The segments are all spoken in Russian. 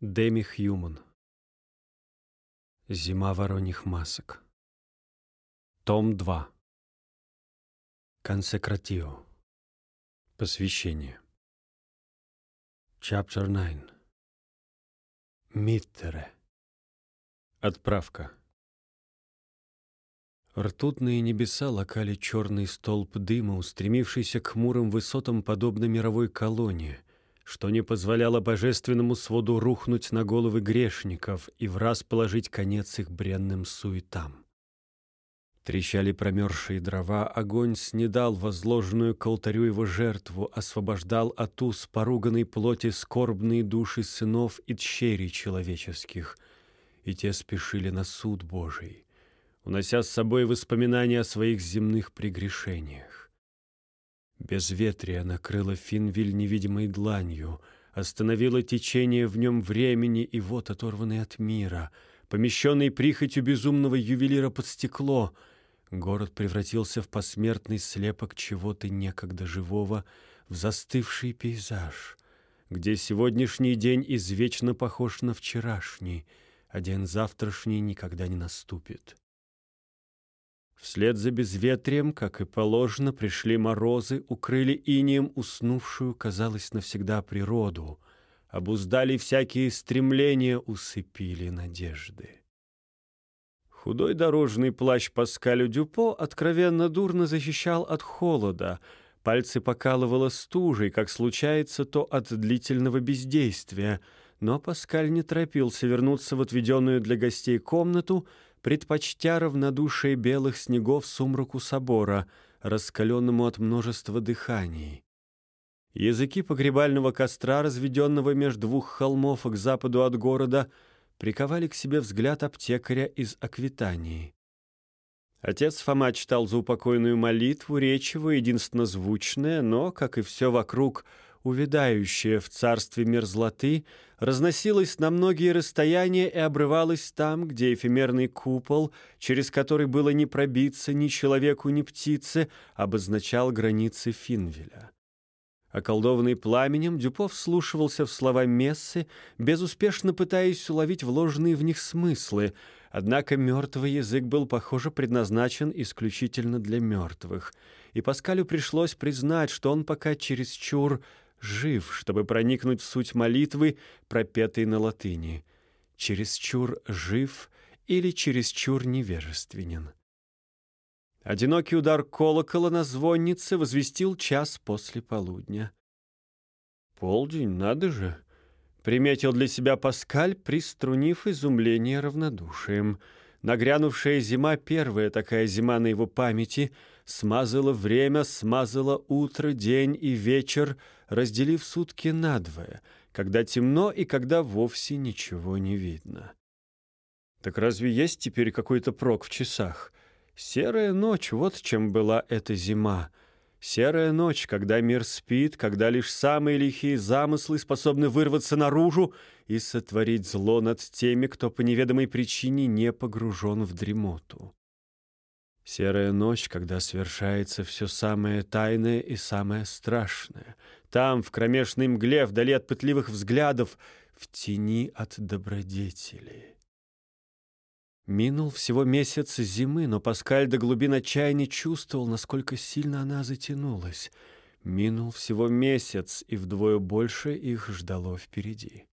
Дэми Хьюман. Зима вороньих масок. Том 2. Консекратио. Посвящение. Chapter 9. Миттере. Отправка. Ртутные небеса локали черный столб дыма, устремившийся к хмурым высотам, подобно мировой колонии — что не позволяло божественному своду рухнуть на головы грешников и в раз положить конец их бренным суетам. Трещали промерзшие дрова, огонь снедал возложенную к алтарю его жертву, освобождал от уз поруганной плоти скорбные души сынов и тщерей человеческих, и те спешили на суд Божий, унося с собой воспоминания о своих земных прегрешениях. Безветрие накрыло Финвиль невидимой дланью, остановило течение в нем времени, и вот, оторванный от мира, помещенный прихотью безумного ювелира под стекло, город превратился в посмертный слепок чего-то некогда живого, в застывший пейзаж, где сегодняшний день извечно похож на вчерашний, а день завтрашний никогда не наступит. Вслед за безветрием, как и положено, пришли морозы, укрыли инием уснувшую, казалось, навсегда природу, обуздали всякие стремления, усыпили надежды. Худой дорожный плащ Паскалю Дюпо откровенно дурно защищал от холода, пальцы покалывало стужей, как случается то от длительного бездействия, но Паскаль не торопился вернуться в отведенную для гостей комнату — предпочтя равнодушие белых снегов сумраку собора, раскаленному от множества дыханий. Языки погребального костра, разведенного между двух холмов к западу от города, приковали к себе взгляд аптекаря из Аквитании. Отец Фома читал заупокойную молитву, речь его единственно звучная, но, как и все вокруг, увядающее в царстве мерзлоты, разносилась на многие расстояния и обрывалась там, где эфемерный купол, через который было не пробиться ни человеку, ни птице, обозначал границы Финвеля. Околдованный пламенем, Дюпов слушивался в слова мессы, безуспешно пытаясь уловить вложенные в них смыслы, однако мертвый язык был, похоже, предназначен исключительно для мертвых, и Паскалю пришлось признать, что он пока чересчур жив, чтобы проникнуть в суть молитвы, пропетой на латыни. Чересчур жив или чересчур невежественен. Одинокий удар колокола на звоннице возвестил час после полудня. «Полдень, надо же!» — приметил для себя Паскаль, приструнив изумление равнодушием. Нагрянувшая зима, первая такая зима на его памяти, смазала время, смазала утро, день и вечер — разделив сутки надвое, когда темно и когда вовсе ничего не видно. Так разве есть теперь какой-то прок в часах? Серая ночь, вот чем была эта зима. Серая ночь, когда мир спит, когда лишь самые лихие замыслы способны вырваться наружу и сотворить зло над теми, кто по неведомой причине не погружен в дремоту. Серая ночь, когда совершается все самое тайное и самое страшное — там, в кромешной мгле, вдали от пытливых взглядов, в тени от добродетели. Минул всего месяц зимы, но Паскаль до глубин отчаяния чувствовал, насколько сильно она затянулась. Минул всего месяц, и вдвое больше их ждало впереди.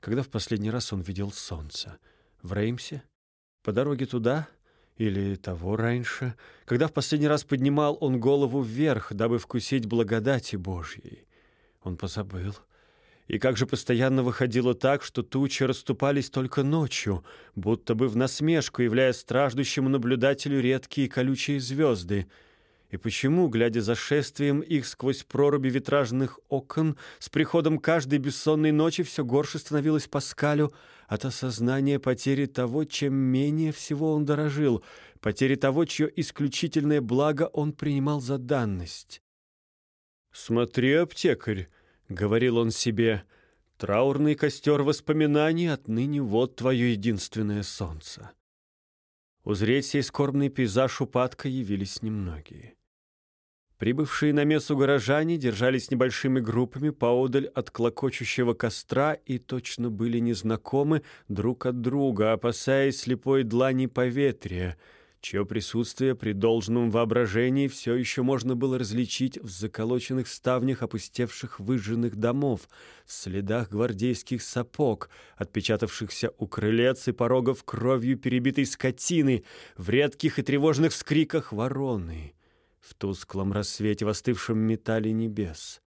Когда в последний раз он видел солнце? В Реймсе? По дороге туда — или того раньше, когда в последний раз поднимал он голову вверх, дабы вкусить благодати Божьей. Он позабыл. И как же постоянно выходило так, что тучи расступались только ночью, будто бы в насмешку, являя страждущему наблюдателю редкие колючие звезды — и почему, глядя за шествием их сквозь проруби витражных окон, с приходом каждой бессонной ночи все горше становилось Паскалю от осознания потери того, чем менее всего он дорожил, потери того, чье исключительное благо он принимал за данность. «Смотри, аптекарь», — говорил он себе, — «траурный костер воспоминаний отныне вот твое единственное солнце». Узреть сей скорбный пейзаж упадка явились немногие. Прибывшие на мессу горожане держались небольшими группами поодаль от клокочущего костра и точно были незнакомы друг от друга, опасаясь слепой длани поветрия, чье присутствие при должном воображении все еще можно было различить в заколоченных ставнях опустевших выжженных домов, в следах гвардейских сапог, отпечатавшихся у крылец и порогов кровью перебитой скотины, в редких и тревожных вскриках вороны в тусклом рассвете в остывшем металле небес.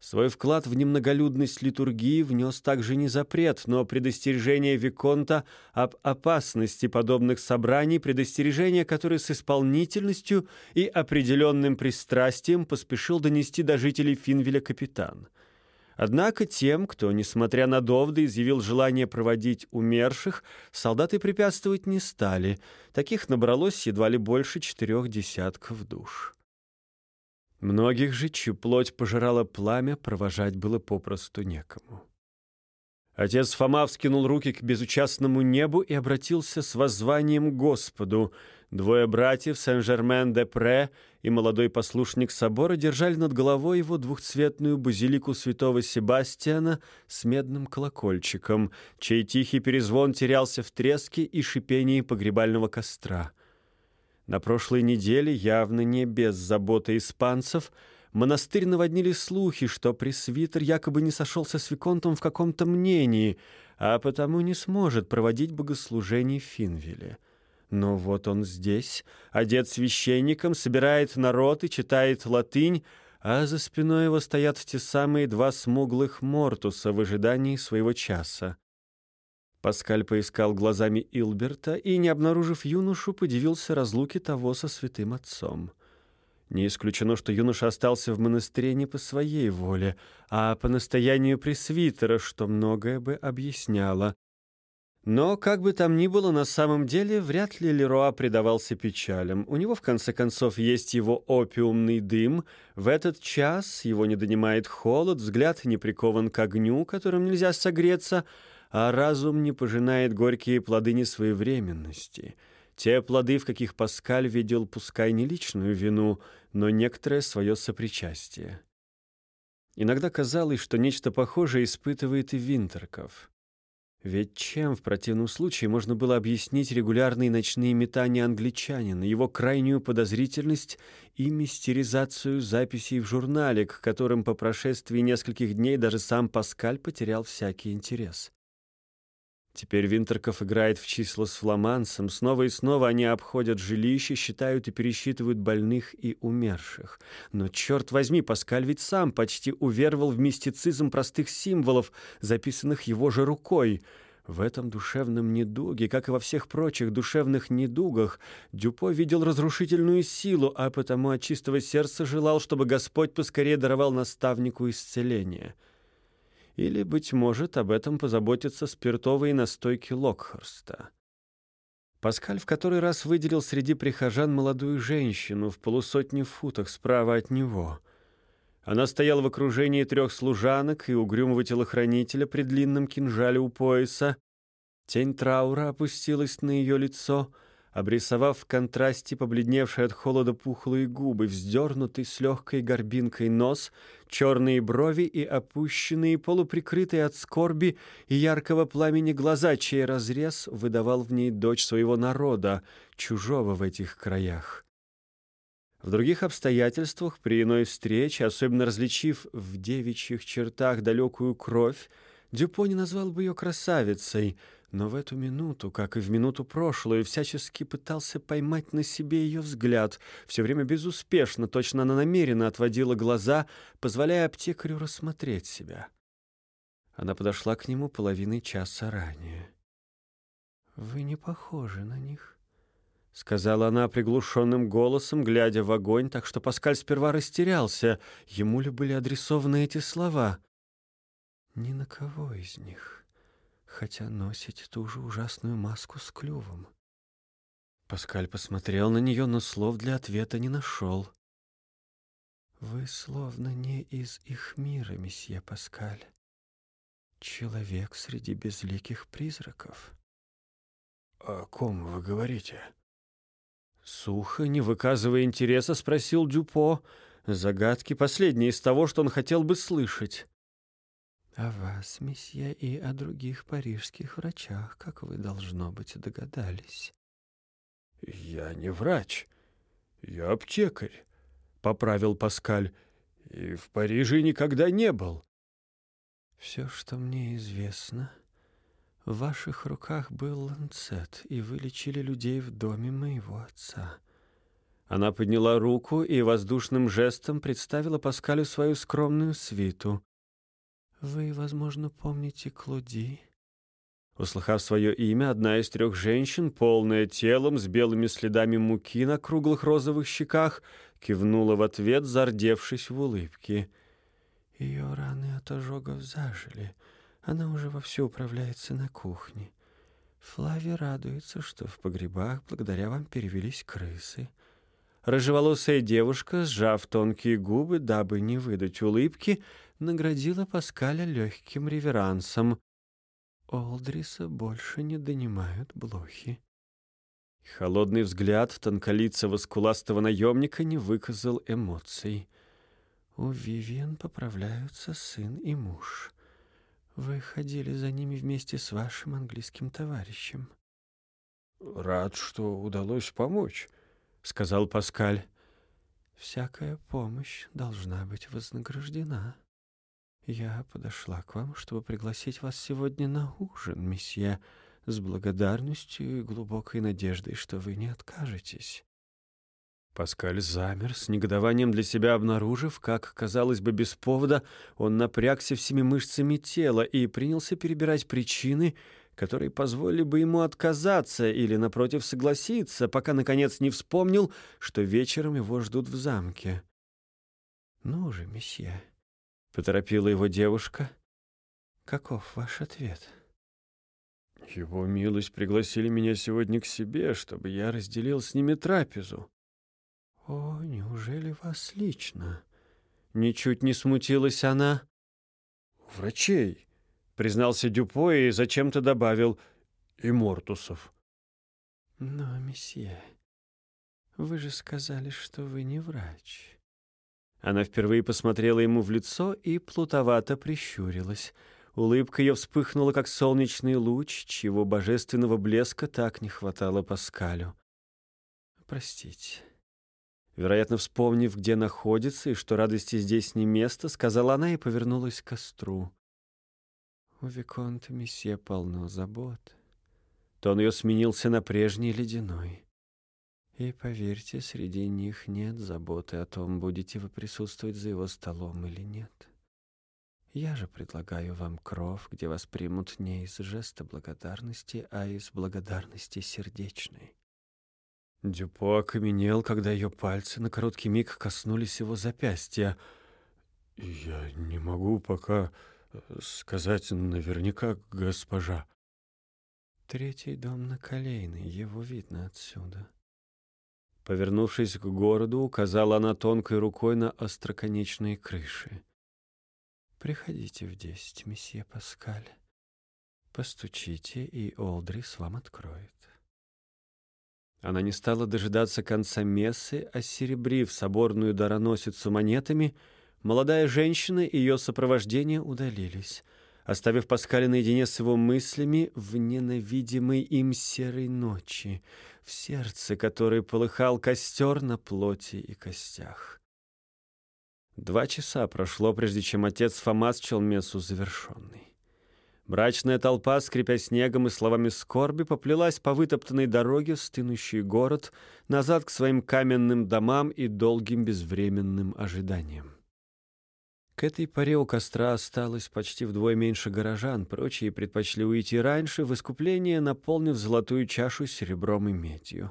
Свой вклад в немноголюдность литургии внес также не запрет, но предостережение Виконта об опасности подобных собраний, предостережение, которое с исполнительностью и определенным пристрастием поспешил донести до жителей Финвеля капитан — Однако тем, кто, несмотря на доводы, изъявил желание проводить умерших, солдаты препятствовать не стали. Таких набралось едва ли больше четырех десятков душ. Многих же, чью плоть пожирала пламя, провожать было попросту некому. Отец Фома вскинул руки к безучастному небу и обратился с воззванием к Господу. Двое братьев, Сен-Жермен-де-Пре и молодой послушник собора, держали над головой его двухцветную базилику святого Себастьяна с медным колокольчиком, чей тихий перезвон терялся в треске и шипении погребального костра. На прошлой неделе, явно не без заботы испанцев, монастырь наводнили слухи, что пресвитер якобы не сошелся с Виконтом в каком-то мнении, а потому не сможет проводить богослужение в Финвилле. Но вот он здесь, одет священником, собирает народ и читает латынь, а за спиной его стоят те самые два смуглых мортуса в ожидании своего часа. Паскаль поискал глазами Илберта и, не обнаружив юношу, подивился разлуке того со святым отцом. Не исключено, что юноша остался в монастыре не по своей воле, а по настоянию пресвитера, что многое бы объясняло. Но, как бы там ни было, на самом деле вряд ли Леруа предавался печалям. У него, в конце концов, есть его опиумный дым. В этот час его не донимает холод, взгляд не прикован к огню, которым нельзя согреться, а разум не пожинает горькие плоды несвоевременности. Те плоды, в каких Паскаль видел пускай не личную вину — но некоторое свое сопричастие. Иногда казалось, что нечто похожее испытывает и Винтерков. Ведь чем в противном случае можно было объяснить регулярные ночные метания англичанина, его крайнюю подозрительность и мистеризацию записей в журнале, к которым по прошествии нескольких дней даже сам Паскаль потерял всякий интерес? Теперь Винтерков играет в числа с фламансом. Снова и снова они обходят жилище, считают и пересчитывают больных и умерших. Но, черт возьми, Паскаль ведь сам почти уверовал в мистицизм простых символов, записанных его же рукой. В этом душевном недуге, как и во всех прочих душевных недугах, Дюпо видел разрушительную силу, а потому от чистого сердца желал, чтобы Господь поскорее даровал наставнику исцеление. Или, быть может, об этом позаботятся спиртовые настойки Локхорста. Паскаль в который раз выделил среди прихожан молодую женщину в полусотни футах справа от него. Она стояла в окружении трех служанок и угрюмого телохранителя при длинном кинжале у пояса. Тень траура опустилась на ее лицо — обрисовав в контрасте побледневшие от холода пухлые губы, вздернутый с легкой горбинкой нос, черные брови и опущенные, полуприкрытые от скорби и яркого пламени глаза, чей разрез выдавал в ней дочь своего народа, чужого в этих краях. В других обстоятельствах, при иной встрече, особенно различив в девичьих чертах далекую кровь, Дюпо не назвал бы ее красавицей — но в эту минуту, как и в минуту прошлую, всячески пытался поймать на себе ее взгляд, все время безуспешно, точно она намеренно отводила глаза, позволяя аптекарю рассмотреть себя. Она подошла к нему половины часа ранее. «Вы не похожи на них», — сказала она приглушенным голосом, глядя в огонь, так что Паскаль сперва растерялся. Ему ли были адресованы эти слова? «Ни на кого из них» хотя носите ту же ужасную маску с клювом. Паскаль посмотрел на нее, но слов для ответа не нашел. «Вы словно не из их мира, месье Паскаль. Человек среди безликих призраков». «О ком вы говорите?» Сухо, не выказывая интереса, спросил Дюпо. Загадки последние из того, что он хотел бы слышать. «О вас, месье, и о других парижских врачах, как вы, должно быть, догадались». «Я не врач, я аптекарь», — поправил Паскаль, — «и в Париже никогда не был». «Все, что мне известно, в ваших руках был ланцет, и вы лечили людей в доме моего отца». Она подняла руку и воздушным жестом представила Паскалю свою скромную свиту. «Вы, возможно, помните Клоди?» Услыхав свое имя, одна из трех женщин, полная телом, с белыми следами муки на круглых розовых щеках, кивнула в ответ, зардевшись в улыбке. Ее раны от ожогов зажили. Она уже вовсю управляется на кухне. Флави радуется, что в погребах благодаря вам перевелись крысы. Рыжеволосая девушка, сжав тонкие губы, дабы не выдать улыбки, наградила Паскаля легким реверансом. Олдриса больше не донимают блохи. Холодный взгляд тонколицего скуластого наемника не выказал эмоций. У Вивиан поправляются сын и муж. Вы ходили за ними вместе с вашим английским товарищем. «Рад, что удалось помочь», — сказал Паскаль. «Всякая помощь должна быть вознаграждена. Я подошла к вам, чтобы пригласить вас сегодня на ужин, месье, с благодарностью и глубокой надеждой, что вы не откажетесь». Паскаль замер, с негодованием для себя обнаружив, как, казалось бы, без повода, он напрягся всеми мышцами тела и принялся перебирать причины, которые позволили бы ему отказаться или, напротив, согласиться, пока, наконец, не вспомнил, что вечером его ждут в замке. «Ну же, месье», — поторопила его девушка, — «каков ваш ответ?» «Его милость пригласили меня сегодня к себе, чтобы я разделил с ними трапезу». «О, неужели вас лично?» Ничуть не смутилась она. «Врачей», — признался Дюпо и зачем-то добавил «и Мортусов». «Но, месье, вы же сказали, что вы не врач». Она впервые посмотрела ему в лицо и плутовато прищурилась. Улыбка ее вспыхнула, как солнечный луч, чьего божественного блеска так не хватало Паскалю. «Простите». Вероятно, вспомнив, где находится и что радости здесь не место, сказала она и повернулась к костру. «У Виконта месье полно забот». Тон ее сменился на прежний ледяной. И поверьте, среди них нет заботы о том, будете вы присутствовать за его столом или нет. Я же предлагаю вам кров, где вас примут не из жеста благодарности, а из благодарности сердечной. Дюпо окаменел, когда ее пальцы на короткий миг коснулись его запястья. «Я не могу пока сказать наверняка, госпожа». Третий дом на Колейной, его видно отсюда. Повернувшись к городу, указала она тонкой рукой на остроконечные крыши. «Приходите в десять, месье Паскаль. Постучите, и Олдрис вам откроет». Она не стала дожидаться конца мессы, а серебрив соборную дароносицу монетами, молодая женщина и ее сопровождение удалились — оставив Паскаля наедине с его мыслями в ненавидимой им серой ночи, в сердце которой полыхал костер на плоти и костях. Два часа прошло, прежде чем отец Фома счел мессу завершенной. Брачная толпа, скрипя снегом и словами скорби, поплелась по вытоптанной дороге в стынущий город, назад к своим каменным домам и долгим безвременным ожиданиям. К этой поре у костра осталось почти вдвое меньше горожан, прочие предпочли уйти раньше, в искупление наполнив золотую чашу серебром и медью.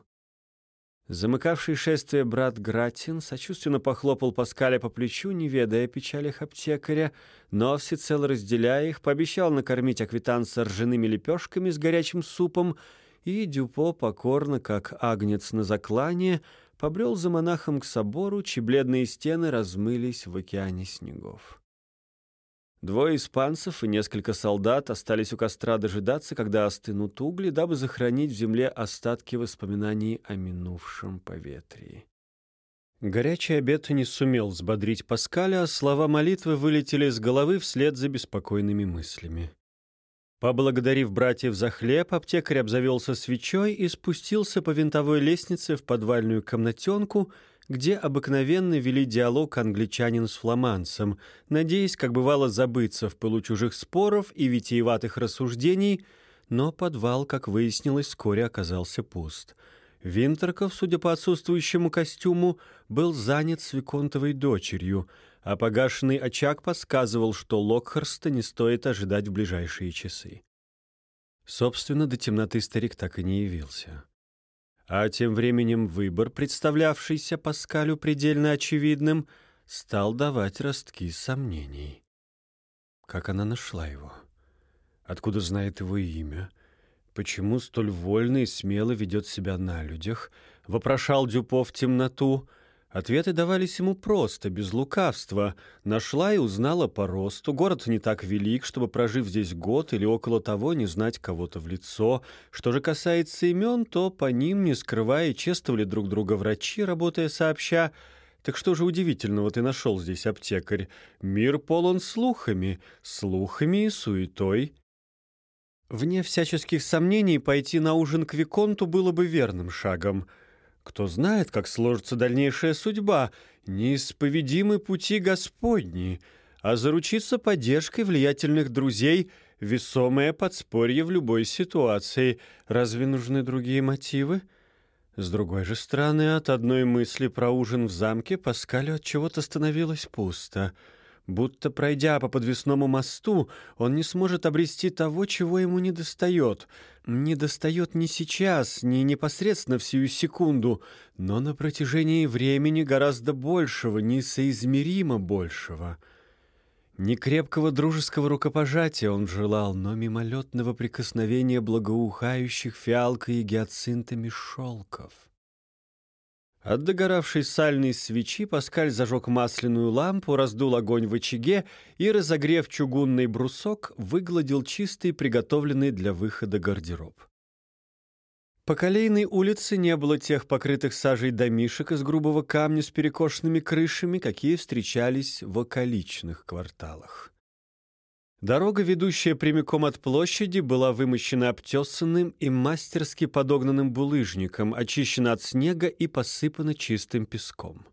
Замыкавший шествие брат Гратин сочувственно похлопал Паскаля по плечу, не ведая печалях аптекаря, но, всецело разделяя их, пообещал накормить аквитанца ржаными лепешками с горячим супом, и Дюпо покорно, как агнец на заклание, побрел за монахом к собору, чьи бледные стены размылись в океане снегов. Двое испанцев и несколько солдат остались у костра дожидаться, когда остынут угли, дабы захоронить в земле остатки воспоминаний о минувшем поветрии. Горячий обед не сумел взбодрить Паскаля, а слова молитвы вылетели из головы вслед за беспокойными мыслями. Поблагодарив братьев за хлеб, аптекарь обзавелся свечой и спустился по винтовой лестнице в подвальную комнатенку, где обыкновенно вели диалог англичанин с фламандцем, надеясь, как бывало, забыться в пылу чужих споров и витиеватых рассуждений, но подвал, как выяснилось, вскоре оказался пуст. Винтерков, судя по отсутствующему костюму, был занят с дочерью, а погашенный очаг подсказывал, что Локхарста не стоит ожидать в ближайшие часы. Собственно, до темноты старик так и не явился. А тем временем выбор, представлявшийся Паскалю предельно очевидным, стал давать ростки сомнений. Как она нашла его? Откуда знает его имя? Почему столь вольно и смело ведет себя на людях? Вопрошал Дюпо в темноту — Ответы давались ему просто, без лукавства. Нашла и узнала по росту. Город не так велик, чтобы, прожив здесь год или около того, не знать кого-то в лицо. Что же касается имен, то по ним, не скрывая, чествовали друг друга врачи, работая сообща. Так что же удивительного ты нашел здесь, аптекарь? Мир полон слухами, слухами и суетой. Вне всяческих сомнений, пойти на ужин к Виконту было бы верным шагом — кто знает, как сложится дальнейшая судьба, неисповедимы пути Господни, а заручиться поддержкой влиятельных друзей — весомое подспорье в любой ситуации. Разве нужны другие мотивы? С другой же стороны, от одной мысли про ужин в замке Паскалю от чего-то становилось пусто — Будто пройдя по подвесному мосту, он не сможет обрести того, чего ему недостает. Не достает ни сейчас, ни непосредственно в сию секунду, но на протяжении времени гораздо большего, несоизмеримо большего. Не крепкого дружеского рукопожатия он желал, но мимолетного прикосновения благоухающих фиалкой и гиацинтами шелков. От догоравшей сальной свечи Паскаль зажег масляную лампу, раздул огонь в очаге и, разогрев чугунный брусок, выгладил чистый, приготовленный для выхода гардероб. По колейной улице не было тех покрытых сажей домишек из грубого камня с перекошенными крышами, какие встречались в околичных кварталах. Дорога, ведущая прямиком от площади, была вымощена обтесанным и мастерски подогнанным булыжником, очищена от снега и посыпана чистым песком.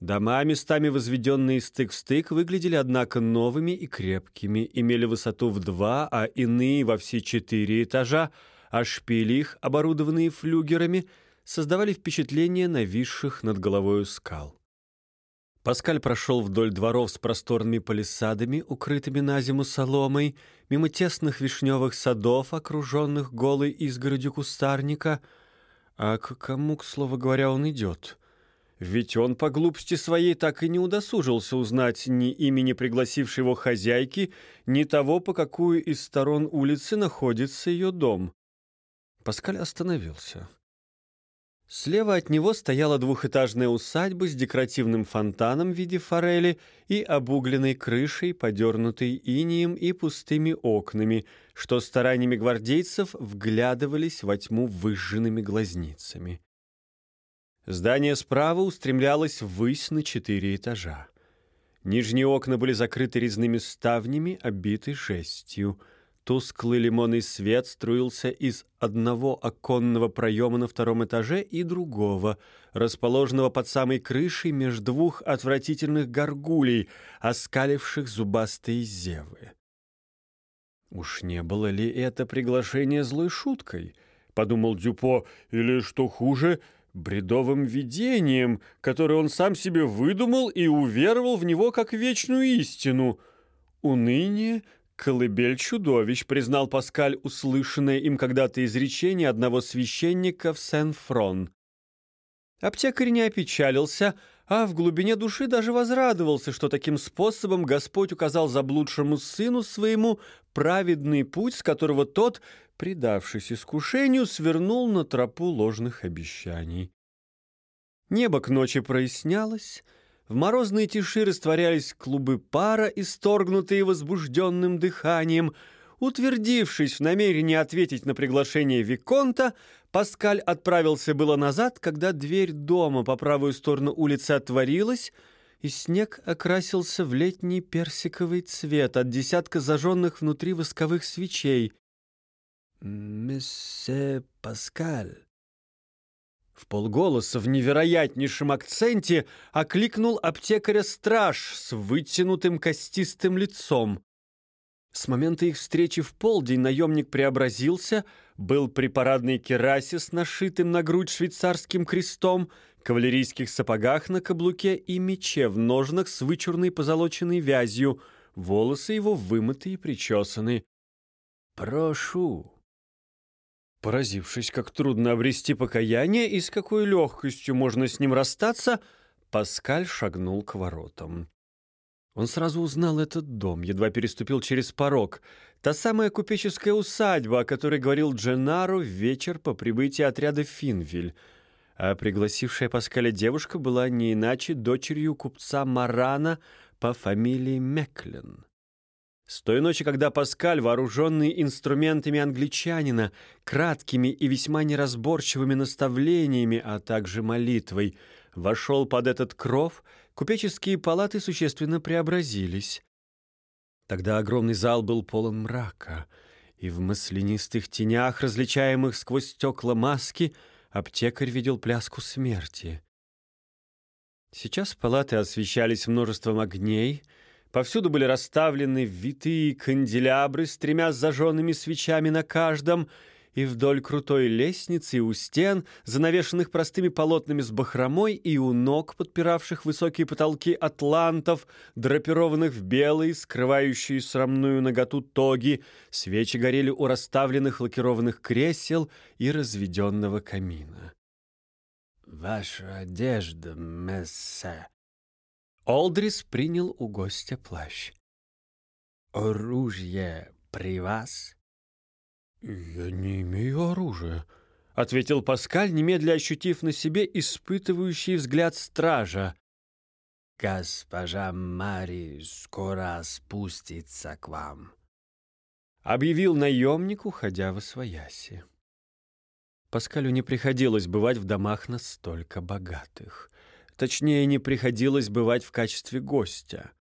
Дома, местами возведенные стык в стык, выглядели, однако, новыми и крепкими, имели высоту в два, а иные во все четыре этажа, а шпили их, оборудованные флюгерами, создавали впечатление нависших над головой скал. Паскаль прошел вдоль дворов с просторными палисадами, укрытыми на зиму соломой, мимо тесных вишневых садов, окруженных голой изгородью кустарника. А к кому, к слову говоря, он идет? Ведь он по глупости своей так и не удосужился узнать ни имени пригласившей его хозяйки, ни того, по какую из сторон улицы находится ее дом. Паскаль остановился. Слева от него стояла двухэтажная усадьба с декоративным фонтаном в виде форели и обугленной крышей, подернутой инием и пустыми окнами, что стараниями гвардейцев вглядывались во тьму выжженными глазницами. Здание справа устремлялось ввысь на четыре этажа. Нижние окна были закрыты резными ставнями, обиты жестью — Тусклый лимонный свет струился из одного оконного проема на втором этаже и другого, расположенного под самой крышей между двух отвратительных горгулей, оскаливших зубастые зевы. «Уж не было ли это приглашение злой шуткой?» — подумал Дюпо, или, что хуже, бредовым видением, которое он сам себе выдумал и уверовал в него как вечную истину. Уныние — «Колыбель чудовищ», — признал Паскаль услышанное им когда-то изречение одного священника в Сен-Фрон. Аптекарь не опечалился, а в глубине души даже возрадовался, что таким способом Господь указал заблудшему сыну своему праведный путь, с которого тот, предавшись искушению, свернул на тропу ложных обещаний. Небо к ночи прояснялось, В морозной тиши растворялись клубы пара, исторгнутые возбужденным дыханием. Утвердившись в намерении ответить на приглашение Виконта, Паскаль отправился было назад, когда дверь дома по правую сторону улицы отворилась, и снег окрасился в летний персиковый цвет от десятка зажженных внутри восковых свечей. «Месье Паскаль», в полголоса в невероятнейшем акценте окликнул аптекаря страж с вытянутым костистым лицом. С момента их встречи в полдень наемник преобразился, был при парадной керасе с нашитым на грудь швейцарским крестом, кавалерийских сапогах на каблуке и мече в ножнах с вычурной позолоченной вязью, волосы его вымыты и причесаны. «Прошу», Поразившись, как трудно обрести покаяние и с какой легкостью можно с ним расстаться, Паскаль шагнул к воротам. Он сразу узнал этот дом, едва переступил через порог. Та самая купеческая усадьба, о которой говорил Дженару в вечер по прибытии отряда Финвиль. А пригласившая Паскаля девушка была не иначе дочерью купца Марана по фамилии Меклен. С той ночи, когда Паскаль, вооруженный инструментами англичанина, краткими и весьма неразборчивыми наставлениями, а также молитвой, вошел под этот кров, купеческие палаты существенно преобразились. Тогда огромный зал был полон мрака, и в маслянистых тенях, различаемых сквозь стекла маски, аптекарь видел пляску смерти. Сейчас палаты освещались множеством огней — Повсюду были расставлены витые канделябры с тремя зажженными свечами на каждом, и вдоль крутой лестницы у стен, занавешенных простыми полотнами с бахромой, и у ног, подпиравших высокие потолки атлантов, драпированных в белые, скрывающие срамную наготу тоги, свечи горели у расставленных лакированных кресел и разведенного камина. «Ваша одежда, мессе», Олдрис принял у гостя плащ. «Оружие при вас?» «Я не имею оружия», — ответил Паскаль, немедля ощутив на себе испытывающий взгляд стража. «Госпожа Мари скоро спустится к вам», — объявил наемник, уходя во свояси. Паскалю не приходилось бывать в домах настолько богатых. Точнее, не приходилось бывать в качестве гостя.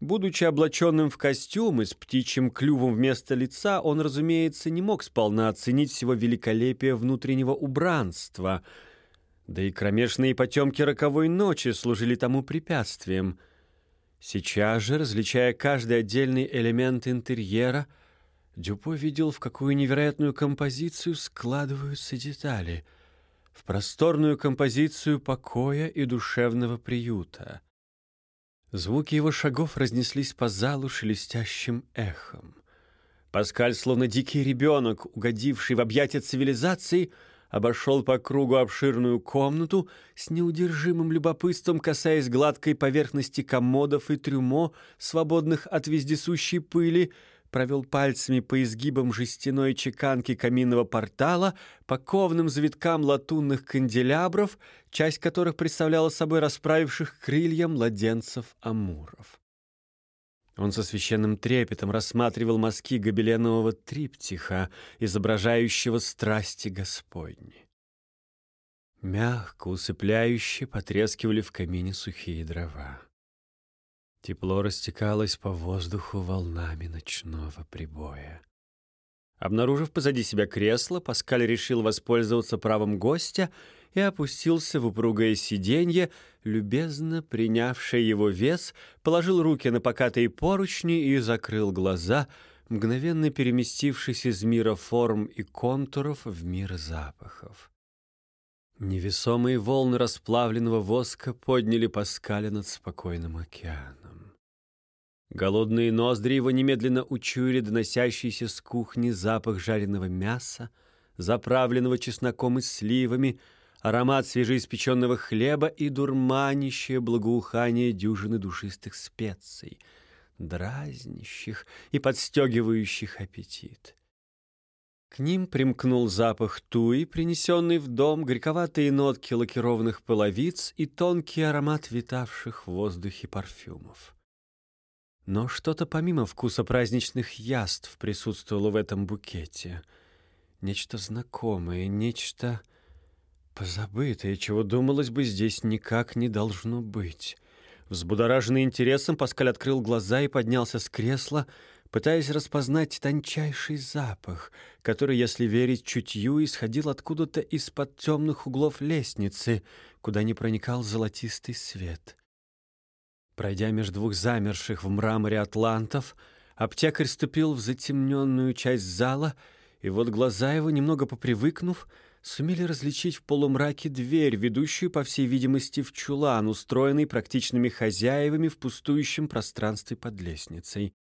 Будучи облаченным в костюм и с птичьим клювом вместо лица, он, разумеется, не мог сполна оценить всего великолепия внутреннего убранства. Да и кромешные потемки роковой ночи служили тому препятствием. Сейчас же, различая каждый отдельный элемент интерьера, Дюпо видел, в какую невероятную композицию складываются детали — в просторную композицию покоя и душевного приюта. Звуки его шагов разнеслись по залу шелестящим эхом. Паскаль, словно дикий ребенок, угодивший в объятия цивилизации, обошел по кругу обширную комнату с неудержимым любопытством, касаясь гладкой поверхности комодов и трюмо, свободных от вездесущей пыли, провел пальцами по изгибам жестяной чеканки каминного портала, по ковным завиткам латунных канделябров, часть которых представляла собой расправивших крылья младенцев-амуров. Он со священным трепетом рассматривал мазки гобеленового триптиха, изображающего страсти Господни. Мягко, усыпляюще потрескивали в камине сухие дрова. Тепло растекалось по воздуху волнами ночного прибоя. Обнаружив позади себя кресло, Паскаль решил воспользоваться правом гостя и опустился в упругое сиденье, любезно принявшее его вес, положил руки на покатые поручни и закрыл глаза, мгновенно переместившись из мира форм и контуров в мир запахов. Невесомые волны расплавленного воска подняли Паскаля над спокойным океаном. Голодные ноздри его немедленно учуяли доносящийся с кухни запах жареного мяса, заправленного чесноком и сливами, аромат свежеиспеченного хлеба и дурманящее благоухание дюжины душистых специй, дразнящих и подстегивающих аппетит. К ним примкнул запах туи, принесенный в дом, горьковатые нотки лакированных половиц и тонкий аромат витавших в воздухе парфюмов. Но что-то помимо вкуса праздничных яств присутствовало в этом букете. Нечто знакомое, нечто позабытое, чего, думалось бы, здесь никак не должно быть. Взбудораженный интересом, Паскаль открыл глаза и поднялся с кресла, пытаясь распознать тончайший запах, который, если верить чутью, исходил откуда-то из-под темных углов лестницы, куда не проникал золотистый свет. Пройдя между двух замерших в мраморе атлантов, аптекарь ступил в затемненную часть зала, и вот глаза его, немного попривыкнув, сумели различить в полумраке дверь, ведущую, по всей видимости, в чулан, устроенный практичными хозяевами в пустующем пространстве под лестницей.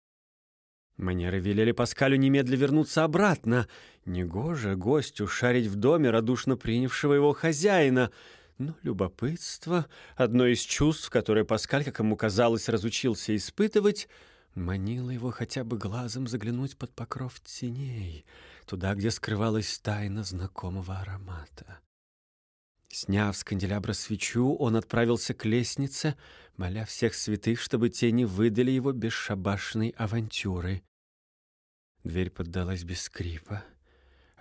Манеры велели Паскалю немедля вернуться обратно. Негоже гостю шарить в доме радушно принявшего его хозяина. Но любопытство, одно из чувств, которое Паскаль, как ему казалось, разучился испытывать, манило его хотя бы глазом заглянуть под покров теней — туда, где скрывалась тайна знакомого аромата. Сняв с канделябра свечу, он отправился к лестнице, моля всех святых, чтобы те не выдали его бесшабашной авантюры. Дверь поддалась без скрипа.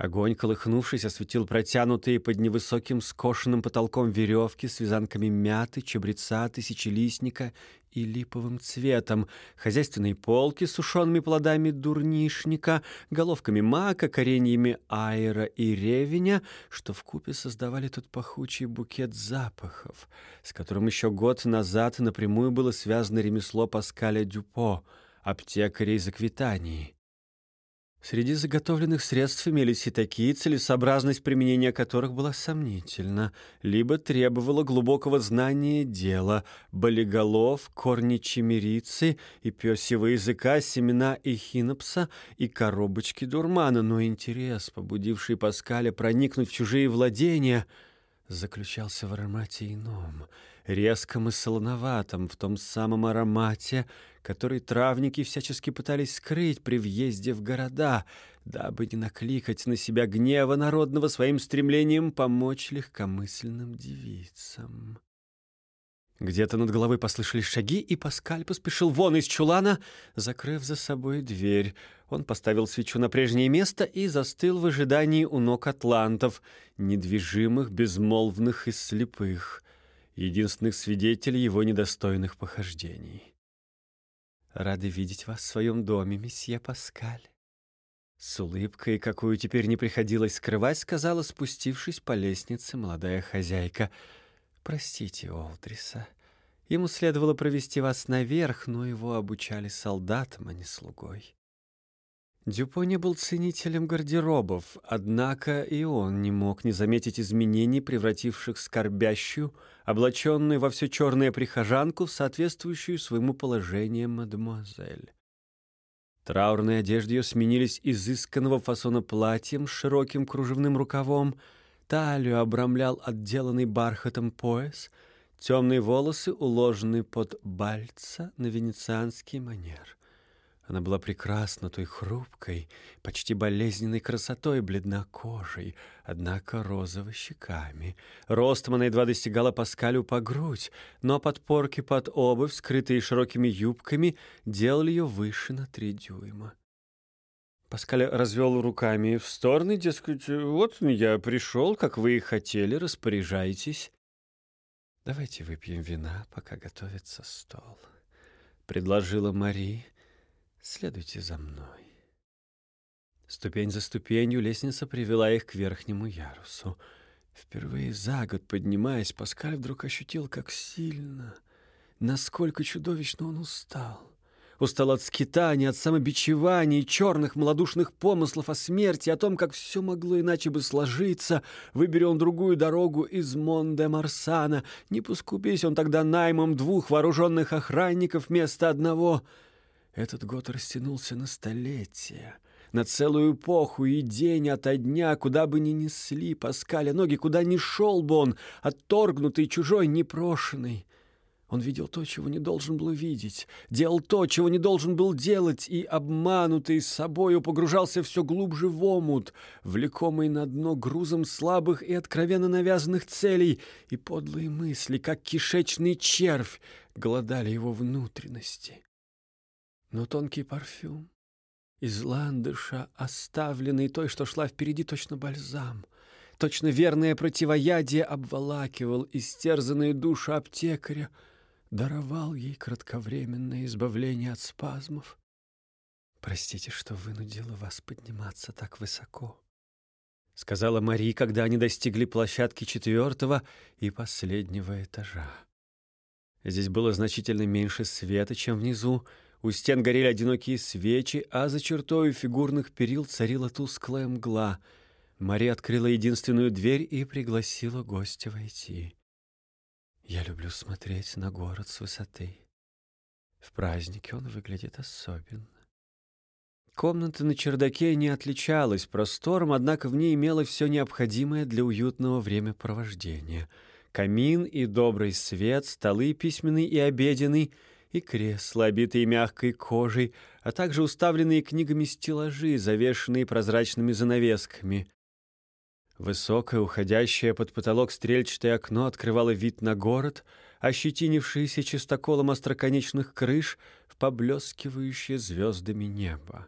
Огонь, колыхнувшись, осветил протянутые под невысоким скошенным потолком веревки с вязанками мяты, чабреца, тысячелистника и липовым цветом, хозяйственные полки с сушеными плодами дурнишника, головками мака, кореньями айра и ревеня, что вкупе создавали тот пахучий букет запахов, с которым еще год назад напрямую было связано ремесло Паскаля Дюпо, аптекаря из Аквитании. Среди заготовленных средств имелись и такие, целесообразность применения которых была сомнительна, либо требовала глубокого знания дела, болиголов, корни чемерицы и пёсьего языка, семена эхинопса и коробочки дурмана, но интерес, побудивший Паскаля проникнуть в чужие владения, заключался в аромате ином, резком и солоноватом, в том самом аромате, который травники всячески пытались скрыть при въезде в города, дабы не накликать на себя гнева народного своим стремлением помочь легкомысленным девицам. Где-то над головой послышались шаги, и Паскаль поспешил вон из чулана, закрыв за собой дверь. Он поставил свечу на прежнее место и застыл в ожидании у ног атлантов, недвижимых, безмолвных и слепых, единственных свидетелей его недостойных похождений. Рады видеть вас в своем доме, месье Паскаль. С улыбкой, какую теперь не приходилось скрывать, сказала, спустившись по лестнице, молодая хозяйка. «Простите, Олдриса. Ему следовало провести вас наверх, но его обучали солдатам, а не слугой». Дюпо не был ценителем гардеробов, однако и он не мог не заметить изменений, превративших скорбящую, облаченную во все черное прихожанку в соответствующую своему положению мадемуазель. Траурные одежды ее сменились изысканного фасона платьем с широким кружевным рукавом, талию обрамлял отделанный бархатом пояс, темные волосы уложены под бальца на венецианский манер — она была прекрасна той хрупкой, почти болезненной красотой, бледнокожей, однако розово щеками. Ростом она едва достигала Паскалю по грудь, но подпорки под обувь, скрытые широкими юбками, делали ее выше на три дюйма. Паскаль развел руками в стороны, дескать, вот я пришел, как вы и хотели, распоряжайтесь. Давайте выпьем вина, пока готовится стол, — предложила Мари, — Следуйте за мной. Ступень за ступенью лестница привела их к верхнему ярусу. Впервые за год, поднимаясь, Паскаль вдруг ощутил, как сильно, насколько чудовищно он устал. Устал от скитаний, от самобичеваний, черных малодушных помыслов о смерти, о том, как все могло иначе бы сложиться. Выбери он другую дорогу из Монде-Марсана. Не поскупись он тогда наймом двух вооруженных охранников вместо одного — этот год растянулся на столетия, на целую эпоху и день ото дня, куда бы ни несли Паскаля ноги, куда ни шел бы он, отторгнутый, чужой, непрошенный. Он видел то, чего не должен был видеть, делал то, чего не должен был делать, и, обманутый собою, погружался все глубже в омут, влекомый на дно грузом слабых и откровенно навязанных целей, и подлые мысли, как кишечный червь, голодали его внутренности. Но тонкий парфюм из ландыша, оставленный той, что шла впереди, точно бальзам, точно верное противоядие обволакивал истерзанную душу аптекаря, даровал ей кратковременное избавление от спазмов. «Простите, что вынудила вас подниматься так высоко», — сказала Мари, когда они достигли площадки четвертого и последнего этажа. Здесь было значительно меньше света, чем внизу. У стен горели одинокие свечи, а за чертой фигурных перил царила тусклая мгла. Мари открыла единственную дверь и пригласила гостя войти. Я люблю смотреть на город с высоты. В празднике он выглядит особенно. Комната на чердаке не отличалась простором, однако в ней имело все необходимое для уютного времяпровождения. Камин и добрый свет, столы письменный и обеденный, и кресла, обитые мягкой кожей, а также уставленные книгами стеллажи, завешенные прозрачными занавесками. Высокое, уходящее под потолок стрельчатое окно открывало вид на город, ощетинившийся чистоколом остроконечных крыш в поблескивающее звездами небо.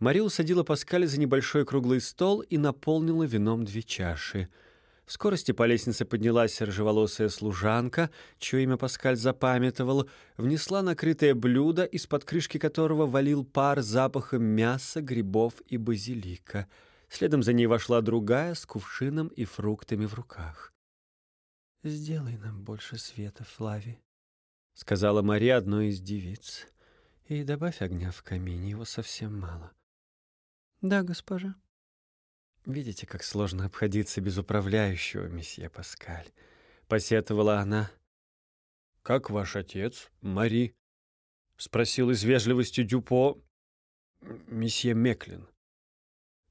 Мари усадила Паскаля за небольшой круглый стол и наполнила вином две чаши. В скорости по лестнице поднялась рыжеволосая служанка, чье имя Паскаль запамятовал, внесла накрытое блюдо, из-под крышки которого валил пар запахом мяса, грибов и базилика — Следом за ней вошла другая с кувшином и фруктами в руках. «Сделай нам больше света, Флави», — сказала Мария одной из девиц. «И добавь огня в камине, его совсем мало». «Да, госпожа». «Видите, как сложно обходиться без управляющего, месье Паскаль», — посетовала она. «Как ваш отец, Мари?» — спросил из вежливости Дюпо месье Меклин.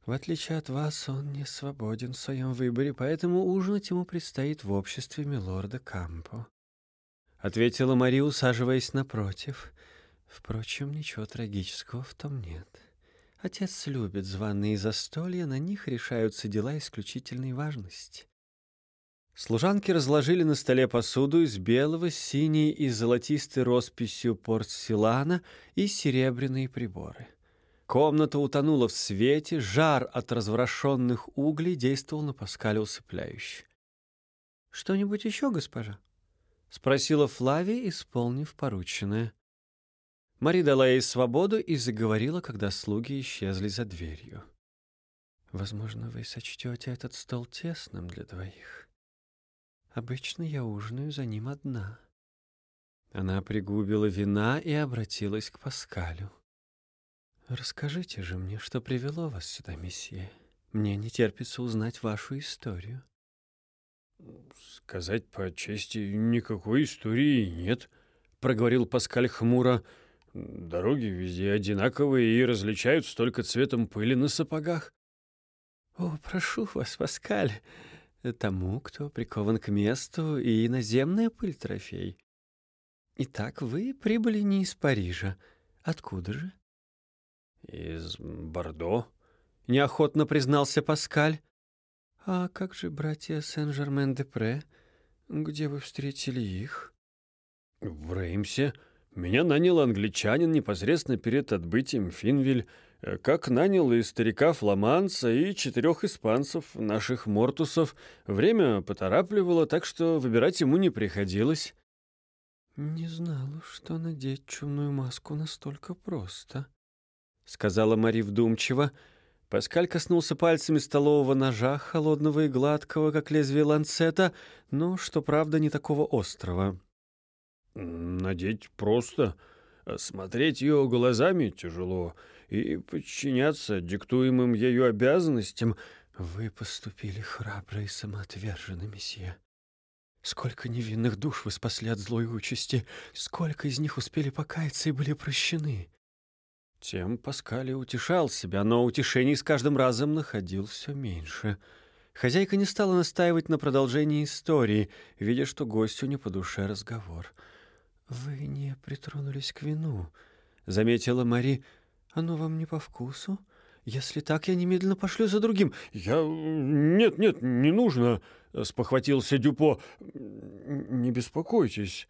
В отличие от вас, он не свободен в своем выборе, поэтому ужинать ему предстоит в обществе милорда Кампо. Ответила Мария, усаживаясь напротив. Впрочем, ничего трагического в том нет. Отец любит званые застолья, на них решаются дела исключительной важности. Служанки разложили на столе посуду из белого, синей и золотистой росписью порцелана и серебряные приборы — Комната утонула в свете, жар от разворошенных углей действовал на Паскаля усыпляюще. «Что-нибудь еще, госпожа?» — спросила Флавия, исполнив порученное. Мари дала ей свободу и заговорила, когда слуги исчезли за дверью. «Возможно, вы сочтете этот стол тесным для двоих. Обычно я ужинаю за ним одна». Она пригубила вина и обратилась к Паскалю. Расскажите же мне, что привело вас сюда, месье. Мне не терпится узнать вашу историю. Сказать по чести, никакой истории нет, проговорил Паскаль хмуро. Дороги везде одинаковые и различаются только цветом пыли на сапогах. О, прошу вас, Паскаль, тому, кто прикован к месту, и наземная пыль трофей. Итак, вы прибыли не из Парижа. Откуда же? «Из Бордо?» — неохотно признался Паскаль. «А как же братья Сен-Жермен-де-Пре? Где вы встретили их?» «В Реймсе. Меня нанял англичанин непосредственно перед отбытием в Финвиль, э, как нанял и старика Фламанца, и четырех испанцев, наших мортусов. Время поторапливало, так что выбирать ему не приходилось». «Не знала, что надеть чумную маску настолько просто», — сказала Мари вдумчиво. Паскаль коснулся пальцами столового ножа, холодного и гладкого, как лезвие ланцета, но, что правда, не такого острого. «Надеть просто. Смотреть ее глазами тяжело. И подчиняться диктуемым ею обязанностям. Вы поступили храбро и самоотверженно, месье. Сколько невинных душ вы спасли от злой участи, сколько из них успели покаяться и были прощены. Тем Паскали утешал себя, но утешений с каждым разом находил все меньше. Хозяйка не стала настаивать на продолжении истории, видя, что гостю не по душе разговор. «Вы не притронулись к вину», — заметила Мари. «Оно вам не по вкусу? Если так, я немедленно пошлю за другим». «Я... Нет, нет, не нужно», — спохватился Дюпо. «Не беспокойтесь».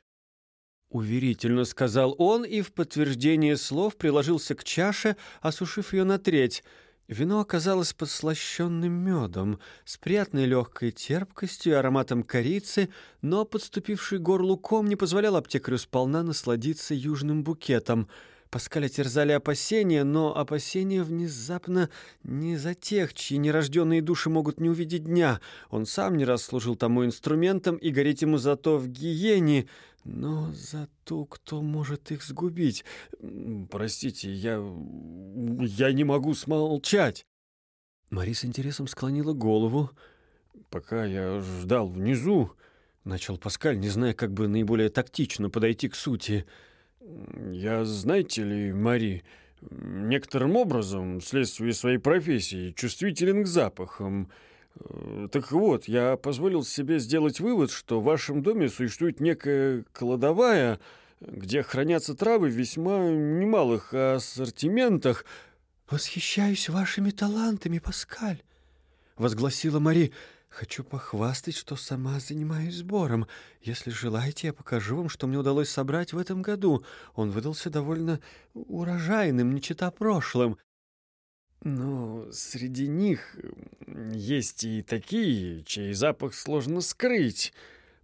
Уверительно сказал он и в подтверждение слов приложился к чаше, осушив ее на треть — Вино оказалось подслащенным медом, с приятной легкой терпкостью и ароматом корицы, но подступивший горлу ком не позволял аптекарю сполна насладиться южным букетом. Паскаля терзали опасения, но опасения внезапно не за тех, чьи нерожденные души могут не увидеть дня. Он сам не раз служил тому инструментом, и гореть ему зато в гиене — но за ту, кто может их сгубить. Простите, я... я не могу смолчать. Мари с интересом склонила голову. Пока я ждал внизу, начал Паскаль, не зная, как бы наиболее тактично подойти к сути. Я, знаете ли, Мари, некоторым образом, вследствие своей профессии, чувствителен к запахам. Э, так вот, я позволил себе сделать вывод, что в вашем доме существует некая кладовая, где хранятся травы в весьма немалых ассортиментах. «Восхищаюсь вашими талантами, Паскаль!» — возгласила Мари. «Хочу похвастать, что сама занимаюсь сбором. Если желаете, я покажу вам, что мне удалось собрать в этом году. Он выдался довольно урожайным, не чета прошлым. Но среди них есть и такие, чей запах сложно скрыть.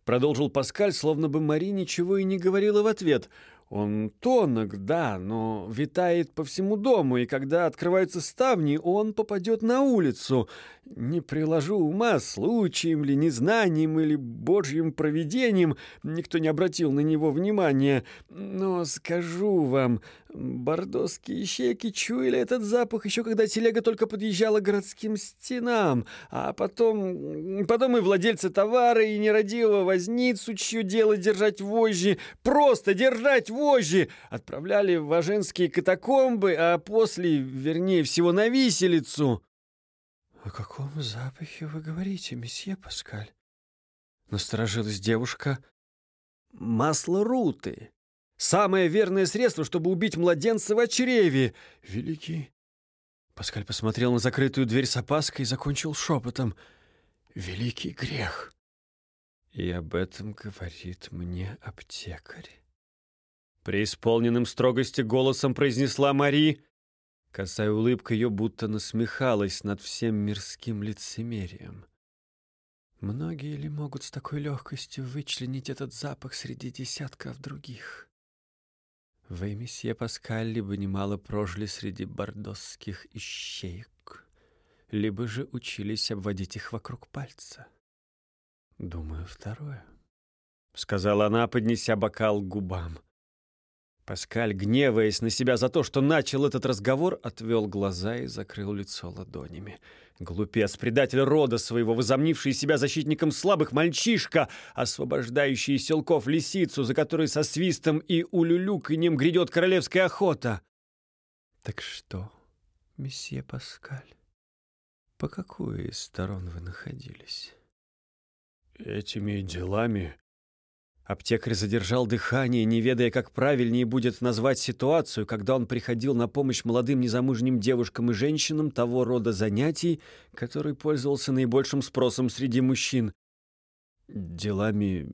Продолжил Паскаль, словно бы Мари ничего и не говорила в ответ. Он тонок, да, но витает по всему дому, и когда открываются ставни, он попадет на улицу. Не приложу ума случаем ли, незнанием или божьим провидением, никто не обратил на него внимания. Но скажу вам, бордосские щеки чуяли этот запах еще когда телега только подъезжала к городским стенам, а потом, потом и владельцы товара, и нерадивого возницу, чье дело держать вожжи, просто держать вожжи, отправляли в Важенские катакомбы, а после, вернее всего, на виселицу. «О каком запахе вы говорите, месье Паскаль?» Насторожилась девушка. «Масло руты. Самое верное средство, чтобы убить младенца в чреве. Великий...» Паскаль посмотрел на закрытую дверь с опаской и закончил шепотом. «Великий грех!» И об этом говорит мне аптекарь. Преисполненным строгости голосом произнесла Мари, Косая улыбка ее будто насмехалась над всем мирским лицемерием. Многие ли могут с такой легкостью вычленить этот запах среди десятков других? Вы, месье Паскаль, либо немало прожили среди бордосских ищеек, либо же учились обводить их вокруг пальца. Думаю, второе. — сказала она, поднеся бокал к губам. Паскаль, гневаясь на себя за то, что начал этот разговор, отвел глаза и закрыл лицо ладонями. Глупец, предатель рода своего, возомнивший себя защитником слабых, мальчишка, освобождающий из селков лисицу, за которой со свистом и улюлюканьем грядет королевская охота. Так что, месье Паскаль, по какой из сторон вы находились? Этими делами Аптекарь задержал дыхание, не ведая, как правильнее будет назвать ситуацию, когда он приходил на помощь молодым незамужним девушкам и женщинам того рода занятий, который пользовался наибольшим спросом среди мужчин. Делами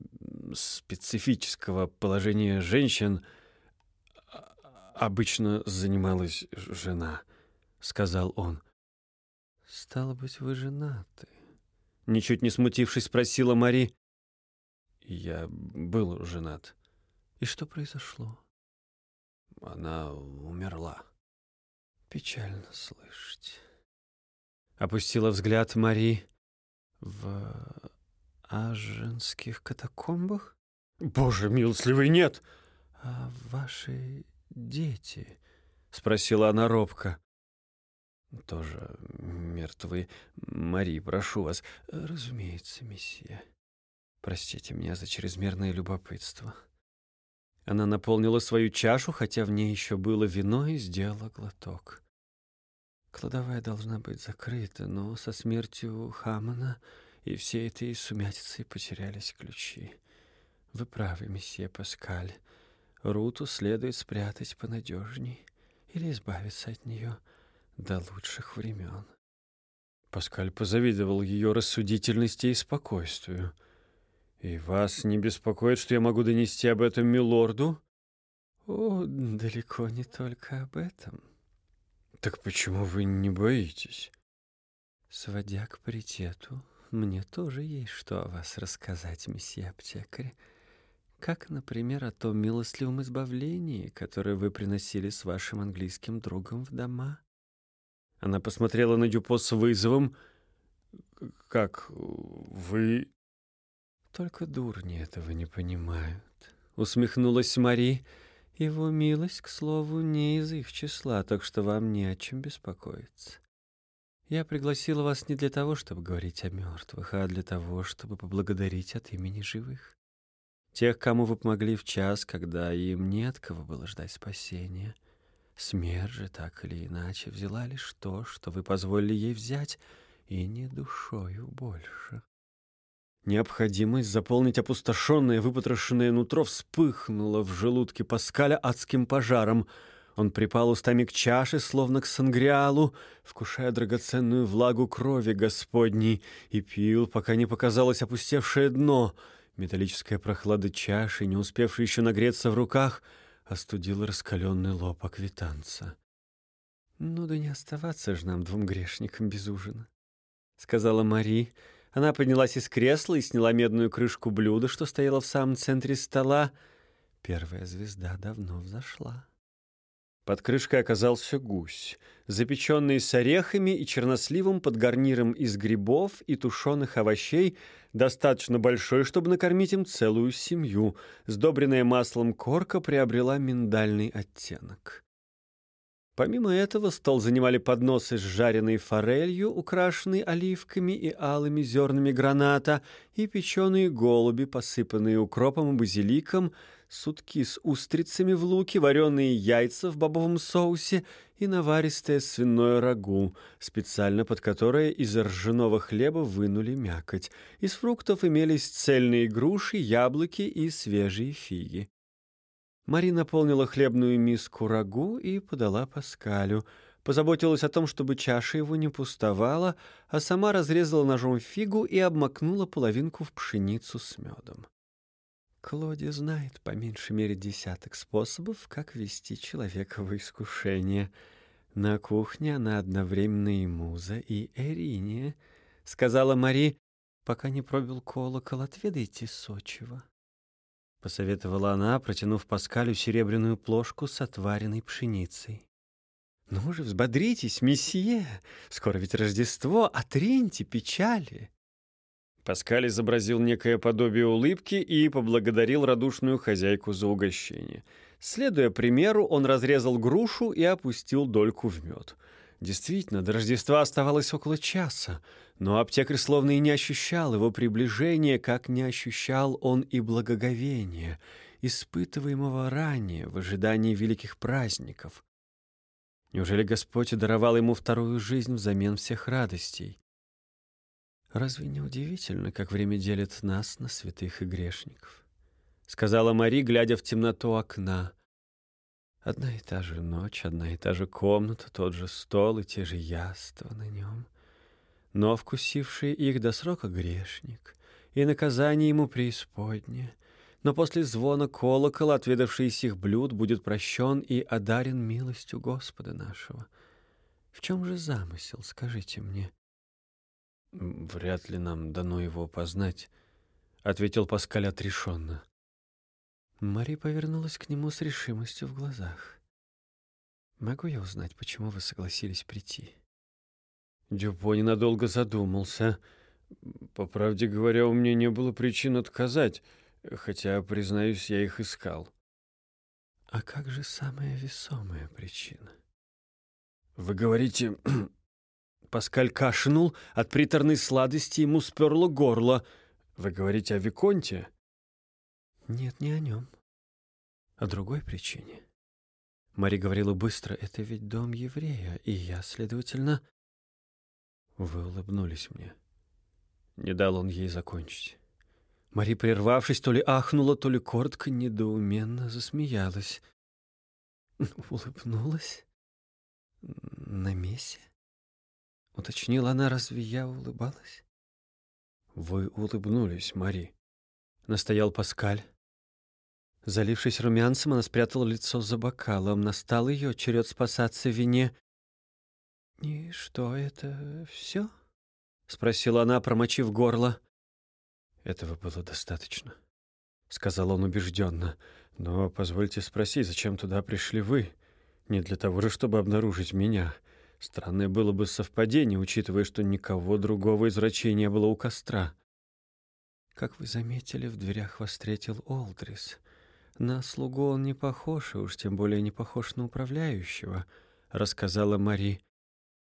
специфического положения женщин обычно занималась жена, сказал он. Стало быть, вы женаты? Ничуть не смутившись, спросила Мари. Я был женат. И что произошло? Она умерла. Печально слышать. Опустила взгляд Мари в аженских катакомбах? Боже милостливый, нет! А ваши дети? Спросила она робко. Тоже мертвые. Мари, прошу вас. Разумеется, месье. Простите меня за чрезмерное любопытство. Она наполнила свою чашу, хотя в ней еще было вино, и сделала глоток. Кладовая должна быть закрыта, но со смертью Хамана и всей этой сумятицей потерялись ключи. Вы правы, месье Паскаль. Руту следует спрятать понадежней или избавиться от нее до лучших времен. Паскаль позавидовал ее рассудительности и спокойствию. «И вас не беспокоит, что я могу донести об этом милорду?» «О, далеко не только об этом». «Так почему вы не боитесь?» «Сводя к паритету, мне тоже есть что о вас рассказать, месье аптекарь. Как, например, о том милостливом избавлении, которое вы приносили с вашим английским другом в дома. Она посмотрела на Дюпо с вызовом. «Как вы...» «Только дурни этого не понимают», — усмехнулась Мари. «Его милость, к слову, не из их числа, так что вам не о чем беспокоиться. Я пригласила вас не для того, чтобы говорить о мертвых, а для того, чтобы поблагодарить от имени живых. Тех, кому вы помогли в час, когда им не от кого было ждать спасения. Смерть же так или иначе взяла лишь то, что вы позволили ей взять, и не душою больше. Необходимость заполнить опустошенное, выпотрошенное нутро вспыхнула в желудке Паскаля адским пожаром. Он припал устами к чаше, словно к сангриалу, вкушая драгоценную влагу крови Господней, и пил, пока не показалось опустевшее дно — Металлическая прохлада чаши, не успевшая еще нагреться в руках, остудила раскаленный лоб аквитанца. «Ну да не оставаться же нам двум грешникам без ужина», — сказала Мари. Она поднялась из кресла и сняла медную крышку блюда, что стояло в самом центре стола. Первая звезда давно взошла. Под крышкой оказался гусь, запеченный с орехами и черносливом под гарниром из грибов и тушеных овощей, достаточно большой, чтобы накормить им целую семью. Сдобренная маслом корка приобрела миндальный оттенок. Помимо этого стол занимали подносы с жареной форелью, украшенной оливками и алыми зернами граната, и печеные голуби, посыпанные укропом и базиликом, сутки с устрицами в луке, вареные яйца в бобовом соусе и наваристое свиное рагу, специально под которое из ржаного хлеба вынули мякоть. Из фруктов имелись цельные груши, яблоки и свежие фиги. Мари наполнила хлебную миску рагу и подала Паскалю. Позаботилась о том, чтобы чаша его не пустовала, а сама разрезала ножом фигу и обмакнула половинку в пшеницу с медом. Клоди знает по меньшей мере десяток способов, как вести человека в искушение. На кухне она одновременно и муза, и Эриния, — сказала Мари, — пока не пробил колокол, отведайте сочего. Посоветовала она, протянув Паскалю серебряную плошку с отваренной пшеницей. «Ну же, взбодритесь, месье! Скоро ведь Рождество, отриньте печали!» Паскаль изобразил некое подобие улыбки и поблагодарил радушную хозяйку за угощение. Следуя примеру, он разрезал грушу и опустил дольку в мед. Действительно, до Рождества оставалось около часа, но аптекарь словно и не ощущал его приближения, как не ощущал он и благоговения, испытываемого ранее в ожидании великих праздников. Неужели Господь даровал ему вторую жизнь взамен всех радостей? Разве не удивительно, как время делит нас на святых и грешников? Сказала Мари, глядя в темноту окна. Одна и та же ночь, одна и та же комната, тот же стол и те же яства на нем. Но вкусивший их до срока грешник, и наказание ему преисподнее. Но после звона колокола, отведавший сих блюд, будет прощен и одарен милостью Господа нашего. В чем же замысел, скажите мне? — «Вряд ли нам дано его познать», — ответил Паскаль отрешенно. Мари повернулась к нему с решимостью в глазах. «Могу я узнать, почему вы согласились прийти?» Дюпо ненадолго задумался. «По правде говоря, у меня не было причин отказать, хотя, признаюсь, я их искал». «А как же самая весомая причина?» «Вы говорите, Паскаль кашлянул, от приторной сладости ему сперло горло. «Вы говорите о Виконте?» «Нет, не о нем. О другой причине. Мари говорила быстро, это ведь дом еврея, и я, следовательно... Вы улыбнулись мне. Не дал он ей закончить. Мари, прервавшись, то ли ахнула, то ли коротко, недоуменно засмеялась. Улыбнулась? На месте? Уточнила она, разве я улыбалась? Вы улыбнулись, Мари. Настоял Паскаль. Залившись румянцем, она спрятала лицо за бокалом. Настал ее черед спасаться в вине. «И что, это все?» — спросила она, промочив горло. «Этого было достаточно», — сказал он убежденно. «Но позвольте спросить, зачем туда пришли вы? Не для того же, чтобы обнаружить меня. Странное было бы совпадение, учитывая, что никого другого из врачей не было у костра». «Как вы заметили, в дверях вас встретил Олдрис. На слугу он не похож, и уж тем более не похож на управляющего», — рассказала Мари.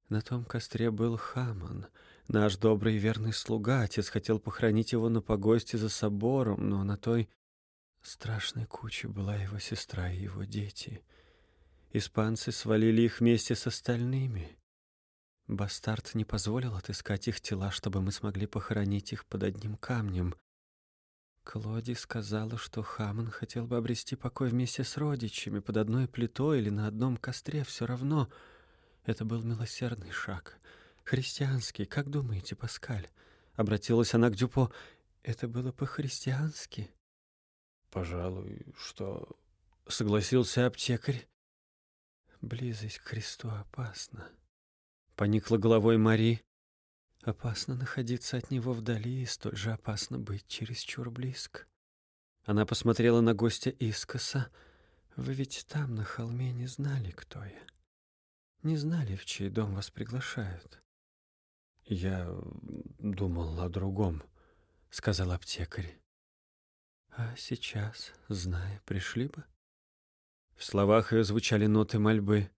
«На том костре был Хаман». Наш добрый и верный слуга, отец хотел похоронить его на погосте за собором, но на той страшной куче была его сестра и его дети. Испанцы свалили их вместе с остальными. Бастард не позволил отыскать их тела, чтобы мы смогли похоронить их под одним камнем. Клоди сказала, что Хаман хотел бы обрести покой вместе с родичами под одной плитой или на одном костре, все равно. Это был милосердный шаг — Христианский, как думаете, Паскаль? Обратилась она к Дюпо. Это было по-христиански. Пожалуй, что... Согласился аптекарь. Близость к Христу опасна. Поникла головой Мари. Опасно находиться от него вдали, и столь же опасно быть чересчур близко. Она посмотрела на гостя искоса. Вы ведь там, на холме, не знали, кто я. Не знали, в чей дом вас приглашают. «Я думал о другом», — сказал аптекарь. «А сейчас, зная, пришли бы?» В словах ее звучали ноты мольбы.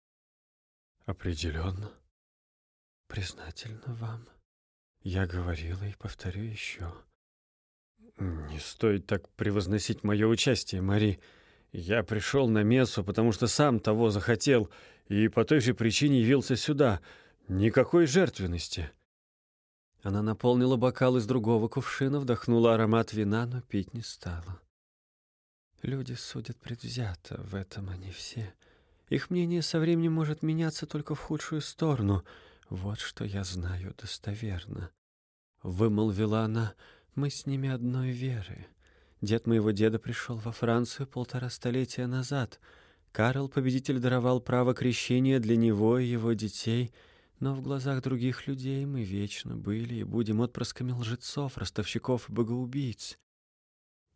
«Определенно». «Признательно вам. Я говорила и повторю еще». «Не стоит так превозносить мое участие, Мари. Я пришел на мессу, потому что сам того захотел, и по той же причине явился сюда. Никакой жертвенности». Она наполнила бокал из другого кувшина, вдохнула аромат вина, но пить не стала. Люди судят предвзято, в этом они все. Их мнение со временем может меняться только в худшую сторону. Вот что я знаю достоверно. Вымолвила она, мы с ними одной веры. Дед моего деда пришел во Францию полтора столетия назад. Карл, победитель, даровал право крещения для него и его детей — но в глазах других людей мы вечно были и будем отпрысками лжецов, ростовщиков и богоубийц.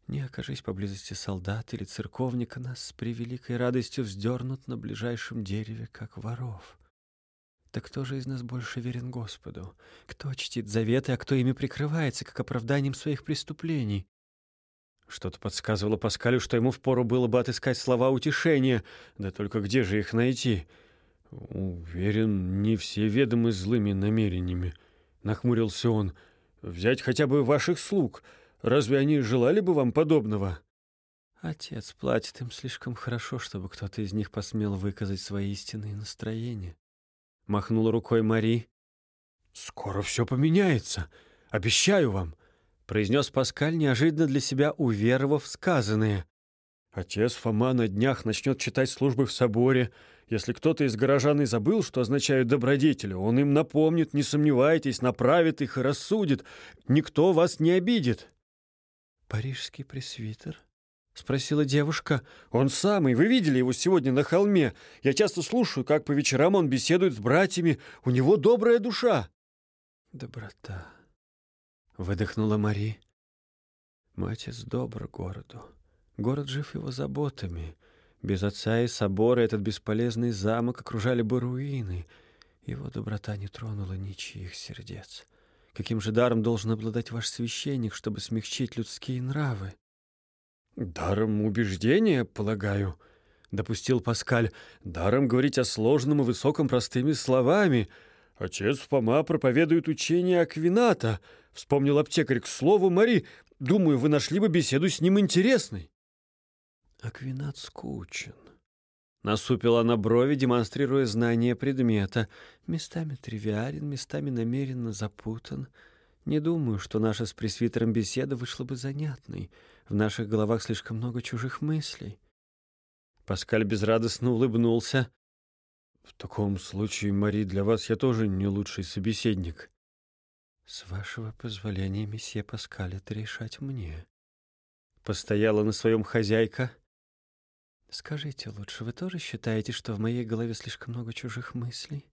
Не окажись поблизости солдат или церковника, нас с превеликой радостью вздернут на ближайшем дереве, как воров. Так кто же из нас больше верен Господу? Кто чтит заветы, а кто ими прикрывается, как оправданием своих преступлений? Что-то подсказывало Паскалю, что ему впору было бы отыскать слова утешения, да только где же их найти — «Уверен, не все ведомы злыми намерениями», — нахмурился он. «Взять хотя бы ваших слуг. Разве они желали бы вам подобного?» «Отец платит им слишком хорошо, чтобы кто-то из них посмел выказать свои истинные настроения», — махнула рукой Мари. «Скоро все поменяется, обещаю вам», — произнес Паскаль, неожиданно для себя уверовав сказанное. «Отец Фома на днях начнет читать службы в соборе, если кто-то из горожан и забыл, что означают добродетели, он им напомнит, не сомневайтесь, направит их и рассудит. Никто вас не обидит». «Парижский пресвитер?» — спросила девушка. «Он самый. Вы видели его сегодня на холме? Я часто слушаю, как по вечерам он беседует с братьями. У него добрая душа». «Доброта», — выдохнула Мари. «Мой отец добр городу. Город жив его заботами». Без отца и собора этот бесполезный замок окружали бы руины. Его доброта не тронула ничьих сердец. Каким же даром должен обладать ваш священник, чтобы смягчить людские нравы? Даром убеждения, полагаю, допустил Паскаль. Даром говорить о сложном и высоком простыми словами. Отец Фома проповедует учение Аквината. Вспомнил аптекарь к слову Мари. Думаю, вы нашли бы беседу с ним интересной. Аквинат скучен. Насупила она брови, демонстрируя знание предмета. Местами тривиален, местами намеренно запутан. Не думаю, что наша с пресвитером беседа вышла бы занятной. В наших головах слишком много чужих мыслей. Паскаль безрадостно улыбнулся. В таком случае, Мари, для вас я тоже не лучший собеседник. С вашего позволения, месье Паскаль, это решать мне. Постояла на своем хозяйка. Скажите лучше, вы тоже считаете, что в моей голове слишком много чужих мыслей?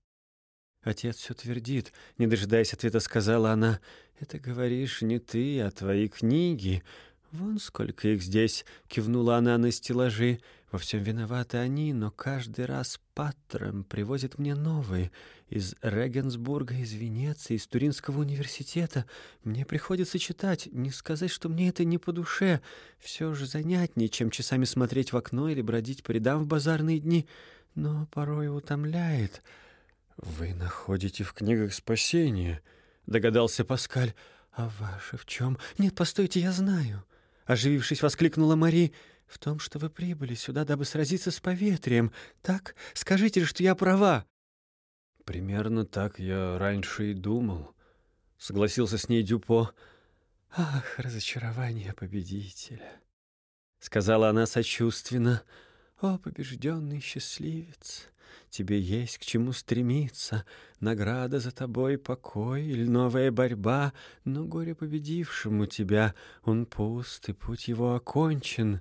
Отец все твердит, не дожидаясь ответа, сказала она. Это говоришь не ты, а твои книги. Вон сколько их здесь, кивнула она на стеллажи. Во всем виноваты они, но каждый раз Паттером привозит мне новые. Из Регенсбурга, из Венеции, из Туринского университета. Мне приходится читать. Не сказать, что мне это не по душе. Все же занятнее, чем часами смотреть в окно или бродить по рядам в базарные дни. Но порой утомляет. «Вы находите в книгах спасение», — догадался Паскаль. «А ваше в чем?» «Нет, постойте, я знаю». Оживившись, воскликнула Мари в том, что вы прибыли сюда, дабы сразиться с поветрием. Так? Скажите же, что я права!» «Примерно так я раньше и думал», — согласился с ней Дюпо. «Ах, разочарование победителя!» — сказала она сочувственно. «О, побежденный счастливец! Тебе есть к чему стремиться. Награда за тобой покой или новая борьба, но горе победившему тебя, он пуст, и путь его окончен».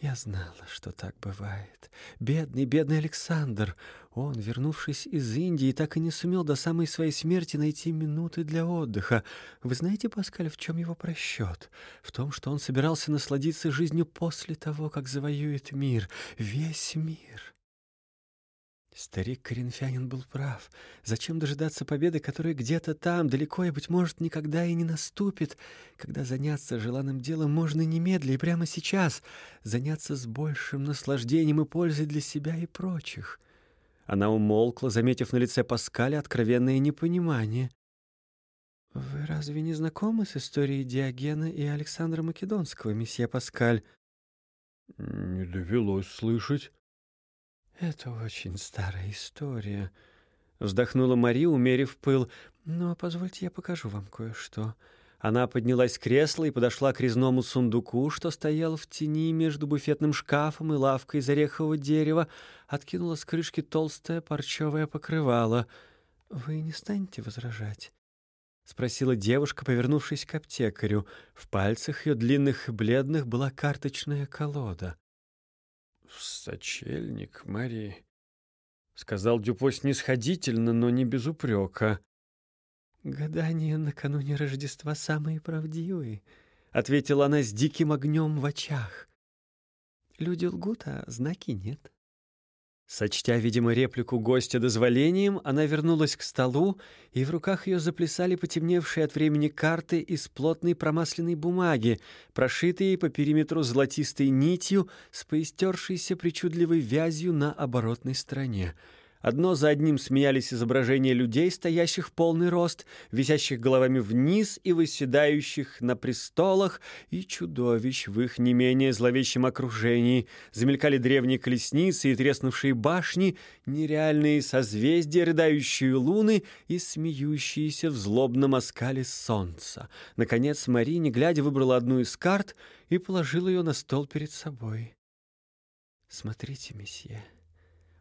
Я знала, что так бывает. Бедный, бедный Александр. Он, вернувшись из Индии, так и не сумел до самой своей смерти найти минуты для отдыха. Вы знаете, Паскаль, в чем его просчет? В том, что он собирался насладиться жизнью после того, как завоюет мир. Весь мир. Старик-коринфянин был прав. Зачем дожидаться победы, которая где-то там, далеко и, быть может, никогда и не наступит, когда заняться желанным делом можно немедля и прямо сейчас, заняться с большим наслаждением и пользой для себя и прочих? Она умолкла, заметив на лице Паскаля откровенное непонимание. «Вы разве не знакомы с историей Диогена и Александра Македонского, месье Паскаль?» «Не довелось слышать». «Это очень старая история», — вздохнула Мари, умерив пыл. «Но позвольте я покажу вам кое-что». Она поднялась с кресла и подошла к резному сундуку, что стоял в тени между буфетным шкафом и лавкой из орехового дерева, откинула с крышки толстое парчевое покрывало. «Вы не станете возражать?» — спросила девушка, повернувшись к аптекарю. В пальцах ее длинных и бледных была карточная колода в сочельник, Мари, — сказал Дюпо снисходительно, но не без упрека. «Гадания накануне Рождества самые правдивые», — ответила она с диким огнем в очах. «Люди лгут, а знаки нет». Сочтя, видимо, реплику гостя дозволением, она вернулась к столу, и в руках ее заплясали потемневшие от времени карты из плотной промасленной бумаги, прошитые по периметру золотистой нитью с поистершейся причудливой вязью на оборотной стороне — Одно за одним смеялись изображения людей, стоящих в полный рост, висящих головами вниз и выседающих на престолах, и чудовищ в их не менее зловещем окружении. Замелькали древние колесницы и треснувшие башни, нереальные созвездия, рыдающие луны и смеющиеся в злобном оскале солнца. Наконец Мари, не глядя, выбрала одну из карт и положила ее на стол перед собой. «Смотрите, месье»,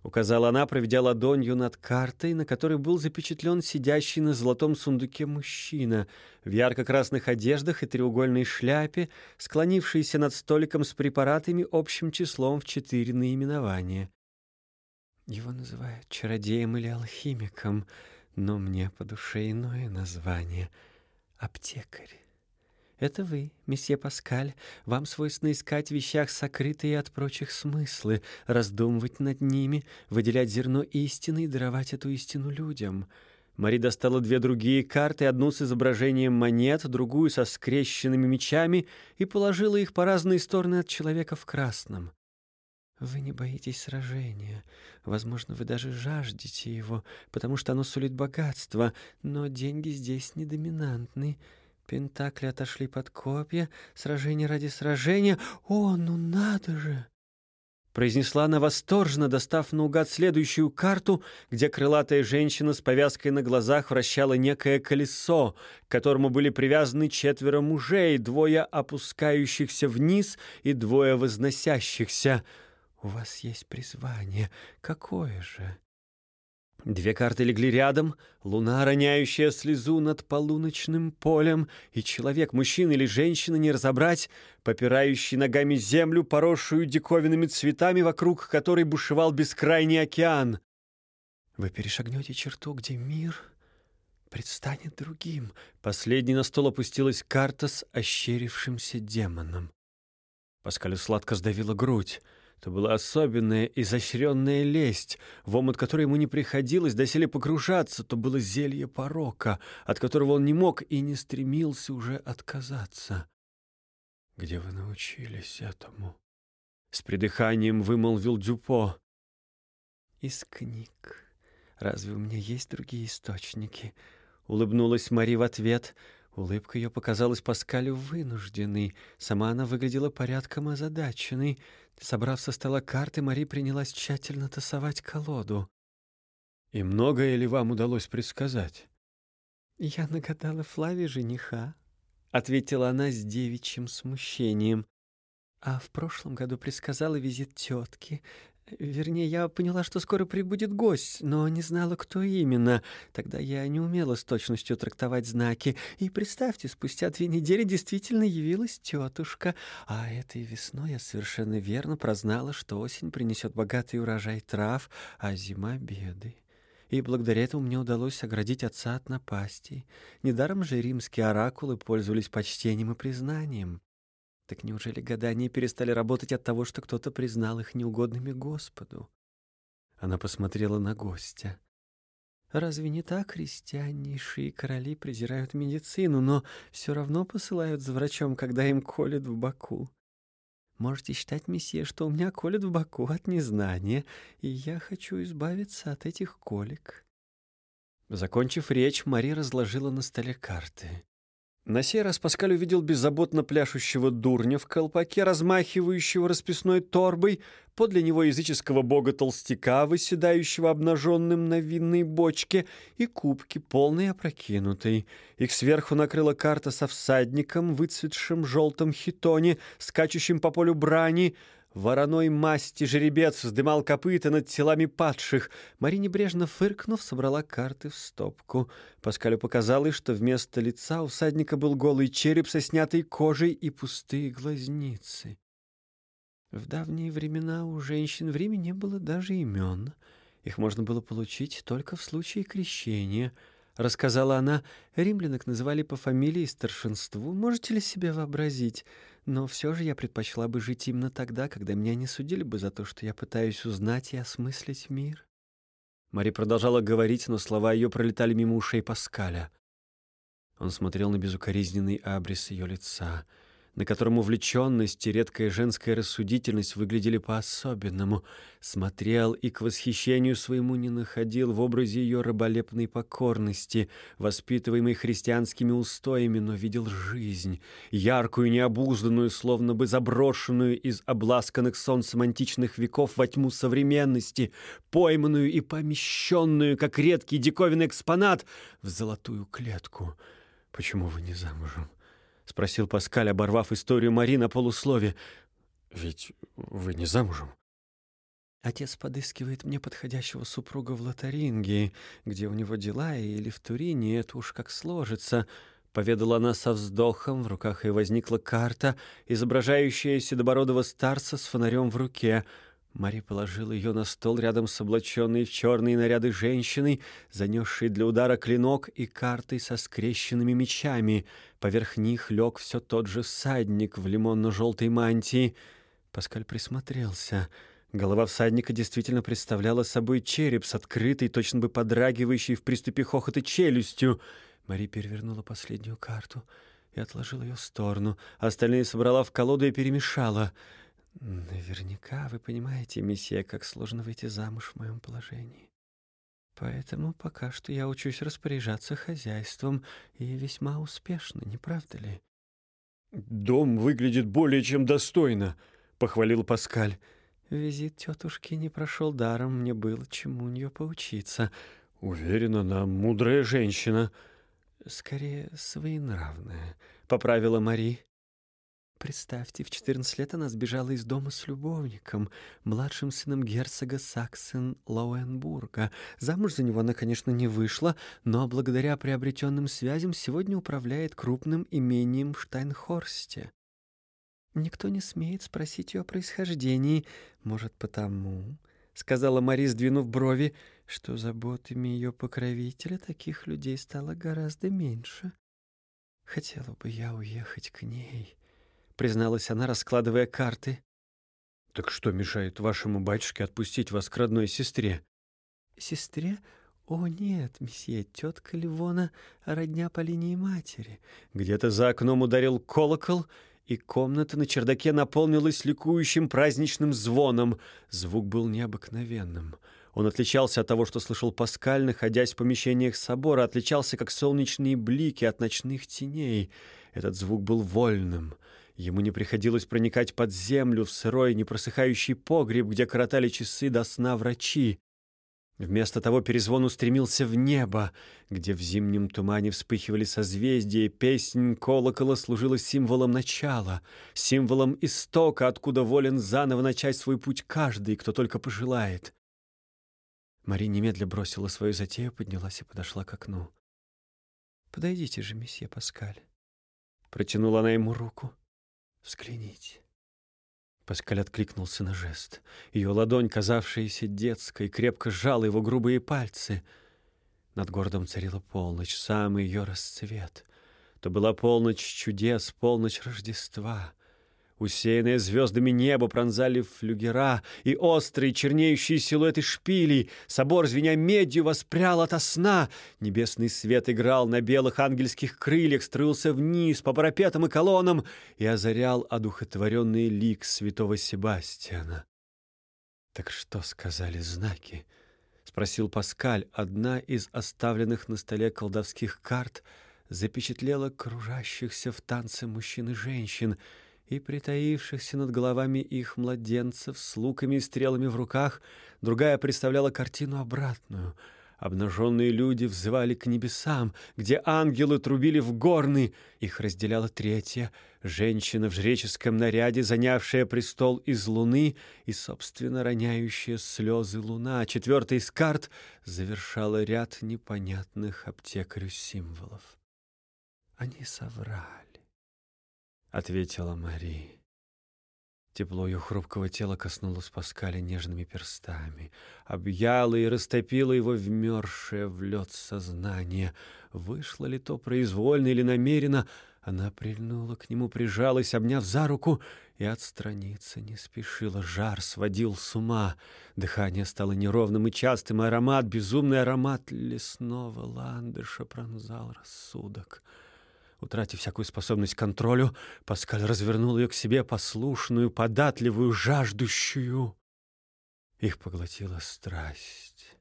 указала она, проведя ладонью над картой, на которой был запечатлен сидящий на золотом сундуке мужчина в ярко-красных одеждах и треугольной шляпе, склонившийся над столиком с препаратами общим числом в четыре наименования. Его называют чародеем или алхимиком, но мне по душе иное название — аптекарь. Это вы, месье Паскаль. Вам свойственно искать в вещах сокрытые от прочих смыслы, раздумывать над ними, выделять зерно истины и даровать эту истину людям. Мари достала две другие карты, одну с изображением монет, другую со скрещенными мечами, и положила их по разные стороны от человека в красном. Вы не боитесь сражения. Возможно, вы даже жаждете его, потому что оно сулит богатство, но деньги здесь не доминантны. Пентакли отошли под копья, сражение ради сражения. О, ну надо же! произнесла она восторженно, достав наугад следующую карту, где крылатая женщина с повязкой на глазах вращала некое колесо, к которому были привязаны четверо мужей, двое опускающихся вниз и двое возносящихся. «У вас есть призвание. Какое же?» Две карты легли рядом, луна, роняющая слезу над полуночным полем, и человек, мужчина или женщина, не разобрать, попирающий ногами землю, поросшую диковинными цветами, вокруг которой бушевал бескрайний океан. Вы перешагнете черту, где мир предстанет другим. Последней на стол опустилась карта с ощерившимся демоном. Паскалю сладко сдавила грудь. Это была особенная, изощренная лесть, в омут которой ему не приходилось доселе погружаться, то было зелье порока, от которого он не мог и не стремился уже отказаться. «Где вы научились этому?» С придыханием вымолвил Дюпо. «Из книг. Разве у меня есть другие источники?» Улыбнулась Мари в ответ — Улыбка ее показалась Паскалю вынужденной. Сама она выглядела порядком озадаченной. Собрав со стола карты, Мари принялась тщательно тасовать колоду. «И многое ли вам удалось предсказать?» «Я нагадала Флаве жениха», — ответила она с девичьим смущением. «А в прошлом году предсказала визит тетки. Вернее, я поняла, что скоро прибудет гость, но не знала, кто именно. Тогда я не умела с точностью трактовать знаки. И представьте, спустя две недели действительно явилась тетушка. А этой весной я совершенно верно прознала, что осень принесет богатый урожай трав, а зима — беды. И благодаря этому мне удалось оградить отца от напастей. Недаром же римские оракулы пользовались почтением и признанием. Так неужели гадания перестали работать от того, что кто-то признал их неугодными Господу? Она посмотрела на гостя. Разве не так христианнейшие короли презирают медицину, но все равно посылают за врачом, когда им колят в боку? Можете считать, месье, что у меня колят в боку от незнания, и я хочу избавиться от этих колик. Закончив речь, Мари разложила на столе карты. На сей раз Паскаль увидел беззаботно пляшущего дурня в колпаке, размахивающего расписной торбой, подле него языческого бога-толстяка, выседающего обнаженным на винной бочке, и кубки, полные опрокинутой. Их сверху накрыла карта со всадником, выцветшим желтом хитоне, скачущим по полю брани — Вороной масти жеребец вздымал копыта над телами падших. Мари, небрежно фыркнув, собрала карты в стопку. Паскалю показалось, что вместо лица у всадника был голый череп со снятой кожей и пустые глазницы. В давние времена у женщин в Риме не было даже имен. Их можно было получить только в случае крещения — рассказала она. Римлянок называли по фамилии и старшинству. Можете ли себе вообразить? Но все же я предпочла бы жить именно тогда, когда меня не судили бы за то, что я пытаюсь узнать и осмыслить мир. Мари продолжала говорить, но слова ее пролетали мимо ушей Паскаля. Он смотрел на безукоризненный абрис ее лица — на котором увлеченность и редкая женская рассудительность выглядели по-особенному, смотрел и к восхищению своему не находил в образе ее раболепной покорности, воспитываемой христианскими устоями, но видел жизнь, яркую, необузданную, словно бы заброшенную из обласканных солнцем античных веков во тьму современности, пойманную и помещенную, как редкий диковинный экспонат, в золотую клетку. «Почему вы не замужем?» — спросил Паскаль, оборвав историю Мари на полуслове. «Ведь вы не замужем?» Отец подыскивает мне подходящего супруга в Лотарингии, где у него дела, или в Турине, это уж как сложится. Поведала она со вздохом, в руках и возникла карта, изображающая седобородого старца с фонарем в руке — Мари положила ее на стол рядом с облаченной в черные наряды женщиной, занесшей для удара клинок и картой со скрещенными мечами. Поверх них лег все тот же всадник в лимонно-желтой мантии. Паскаль присмотрелся. Голова всадника действительно представляла собой череп с открытой, точно бы подрагивающей в приступе хохота челюстью. Мари перевернула последнюю карту и отложила ее в сторону. Остальные собрала в колоду и перемешала — Наверняка вы понимаете, месье, как сложно выйти замуж в моем положении. Поэтому пока что я учусь распоряжаться хозяйством и весьма успешно, не правда ли? Дом выглядит более чем достойно, похвалил Паскаль. Визит тетушки не прошел даром, мне было чему у нее поучиться. Уверена, она мудрая женщина. Скорее, своенравная, поправила Мари. Представьте, в 14 лет она сбежала из дома с любовником, младшим сыном герцога Саксен-Лауенбурга. Замуж за него она, конечно, не вышла, но благодаря приобретенным связям сегодня управляет крупным имением в Штайнхорсте. Никто не смеет спросить ее о происхождении. Может, потому, — сказала Мари, сдвинув брови, — что заботами ее покровителя таких людей стало гораздо меньше. Хотела бы я уехать к ней призналась она, раскладывая карты. Так что мешает вашему батюшке отпустить вас к родной сестре? Сестре? О, нет, месье, тетка Ливона родня по линии матери. Где-то за окном ударил колокол, и комната на чердаке наполнилась ликующим праздничным звоном. Звук был необыкновенным. Он отличался от того, что слышал Паскаль, находясь в помещениях собора, отличался, как солнечные блики от ночных теней. Этот звук был вольным — Ему не приходилось проникать под землю в сырой, непросыхающий погреб, где коротали часы до сна врачи. Вместо того перезвон устремился в небо, где в зимнем тумане вспыхивали созвездия, песнь колокола служила символом начала, символом истока, откуда волен заново начать свой путь каждый, кто только пожелает. Мари немедля бросила свою затею, поднялась и подошла к окну. «Подойдите же, месье Паскаль». Протянула она ему руку. Взгляните. Паскаль откликнулся на жест. Ее ладонь, казавшаяся детской, крепко сжала его грубые пальцы. Над городом царила полночь, самый ее расцвет. То была полночь чудес, полночь Рождества. Усеянное звездами небо пронзали флюгера и острые чернеющие силуэты шпилей. Собор, звеня медью, воспрял ото сна. Небесный свет играл на белых ангельских крыльях, струился вниз по парапетам и колоннам и озарял одухотворенный лик святого Себастьяна. «Так что сказали знаки?» — спросил Паскаль. Одна из оставленных на столе колдовских карт запечатлела кружащихся в танце мужчин и женщин — и притаившихся над головами их младенцев с луками и стрелами в руках, другая представляла картину обратную. Обнаженные люди взывали к небесам, где ангелы трубили в горны. Их разделяла третья — женщина в жреческом наряде, занявшая престол из луны и, собственно, роняющая слезы луна. Четвертая из карт завершала ряд непонятных аптекарю символов. Они соврали ответила Мари. Тепло ее хрупкого тела коснулось Паскаля нежными перстами, объяло и растопило его вмерзшее в лед сознание. Вышло ли то произвольно или намеренно, она прильнула к нему, прижалась, обняв за руку, и отстраниться не спешила. Жар сводил с ума. Дыхание стало неровным и частым, аромат, безумный аромат лесного ландыша пронзал рассудок. Утратив всякую способность к контролю, Паскаль развернул ее к себе послушную, податливую, жаждущую. Их поглотила страсть,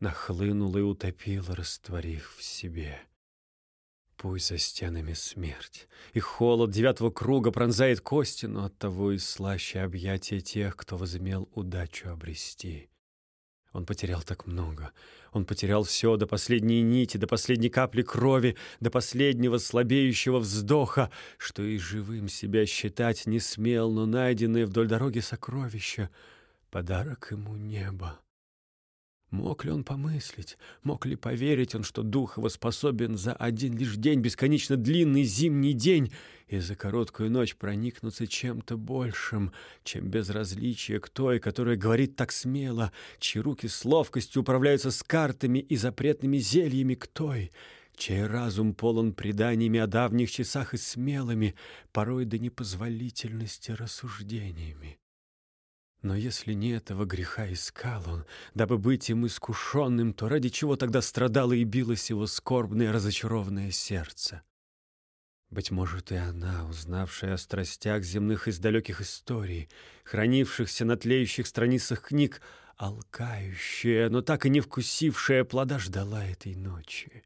нахлынула и утопила, растворив в себе. Пусть за стенами смерть, и холод девятого круга пронзает кости, но оттого и слаще объятия тех, кто возымел удачу обрести. Он потерял так много. Он потерял все до последней нити, до последней капли крови, до последнего слабеющего вздоха, что и живым себя считать не смел, но найденное вдоль дороги сокровища — подарок ему неба. Мог ли он помыслить, мог ли поверить он, что дух его способен за один лишь день, бесконечно длинный зимний день, и за короткую ночь проникнуться чем-то большим, чем безразличие к той, которая говорит так смело, чьи руки с ловкостью управляются с картами и запретными зельями к той, чей разум полон преданиями о давних часах и смелыми, порой до непозволительности рассуждениями. Но если не этого греха искал он, дабы быть им искушенным, то ради чего тогда страдало и билось его скорбное разочарованное сердце? Быть может, и она, узнавшая о страстях земных из далеких историй, хранившихся на тлеющих страницах книг, алкающая, но так и не вкусившая плода, ждала этой ночи.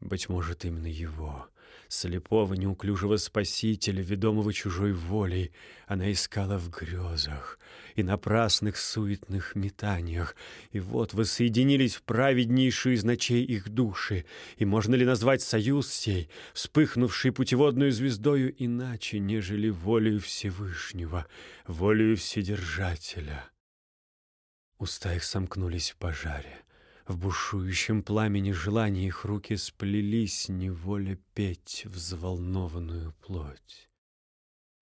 Быть может, именно его, Слепого неуклюжего спасителя, ведомого чужой волей, она искала в грезах и напрасных суетных метаниях. И вот воссоединились в праведнейшую из их души. И можно ли назвать союз сей, вспыхнувший путеводную звездою, иначе, нежели волею Всевышнего, волею Вседержателя? Уста их сомкнулись в пожаре. В бушующем пламени желания их руки сплелись, неволя петь взволнованную плоть.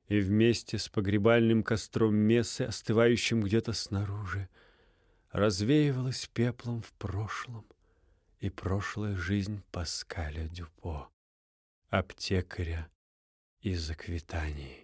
И вместе с погребальным костром мессы, остывающим где-то снаружи, развеивалась пеплом в прошлом и прошлая жизнь Паскаля Дюпо, аптекаря из Аквитании.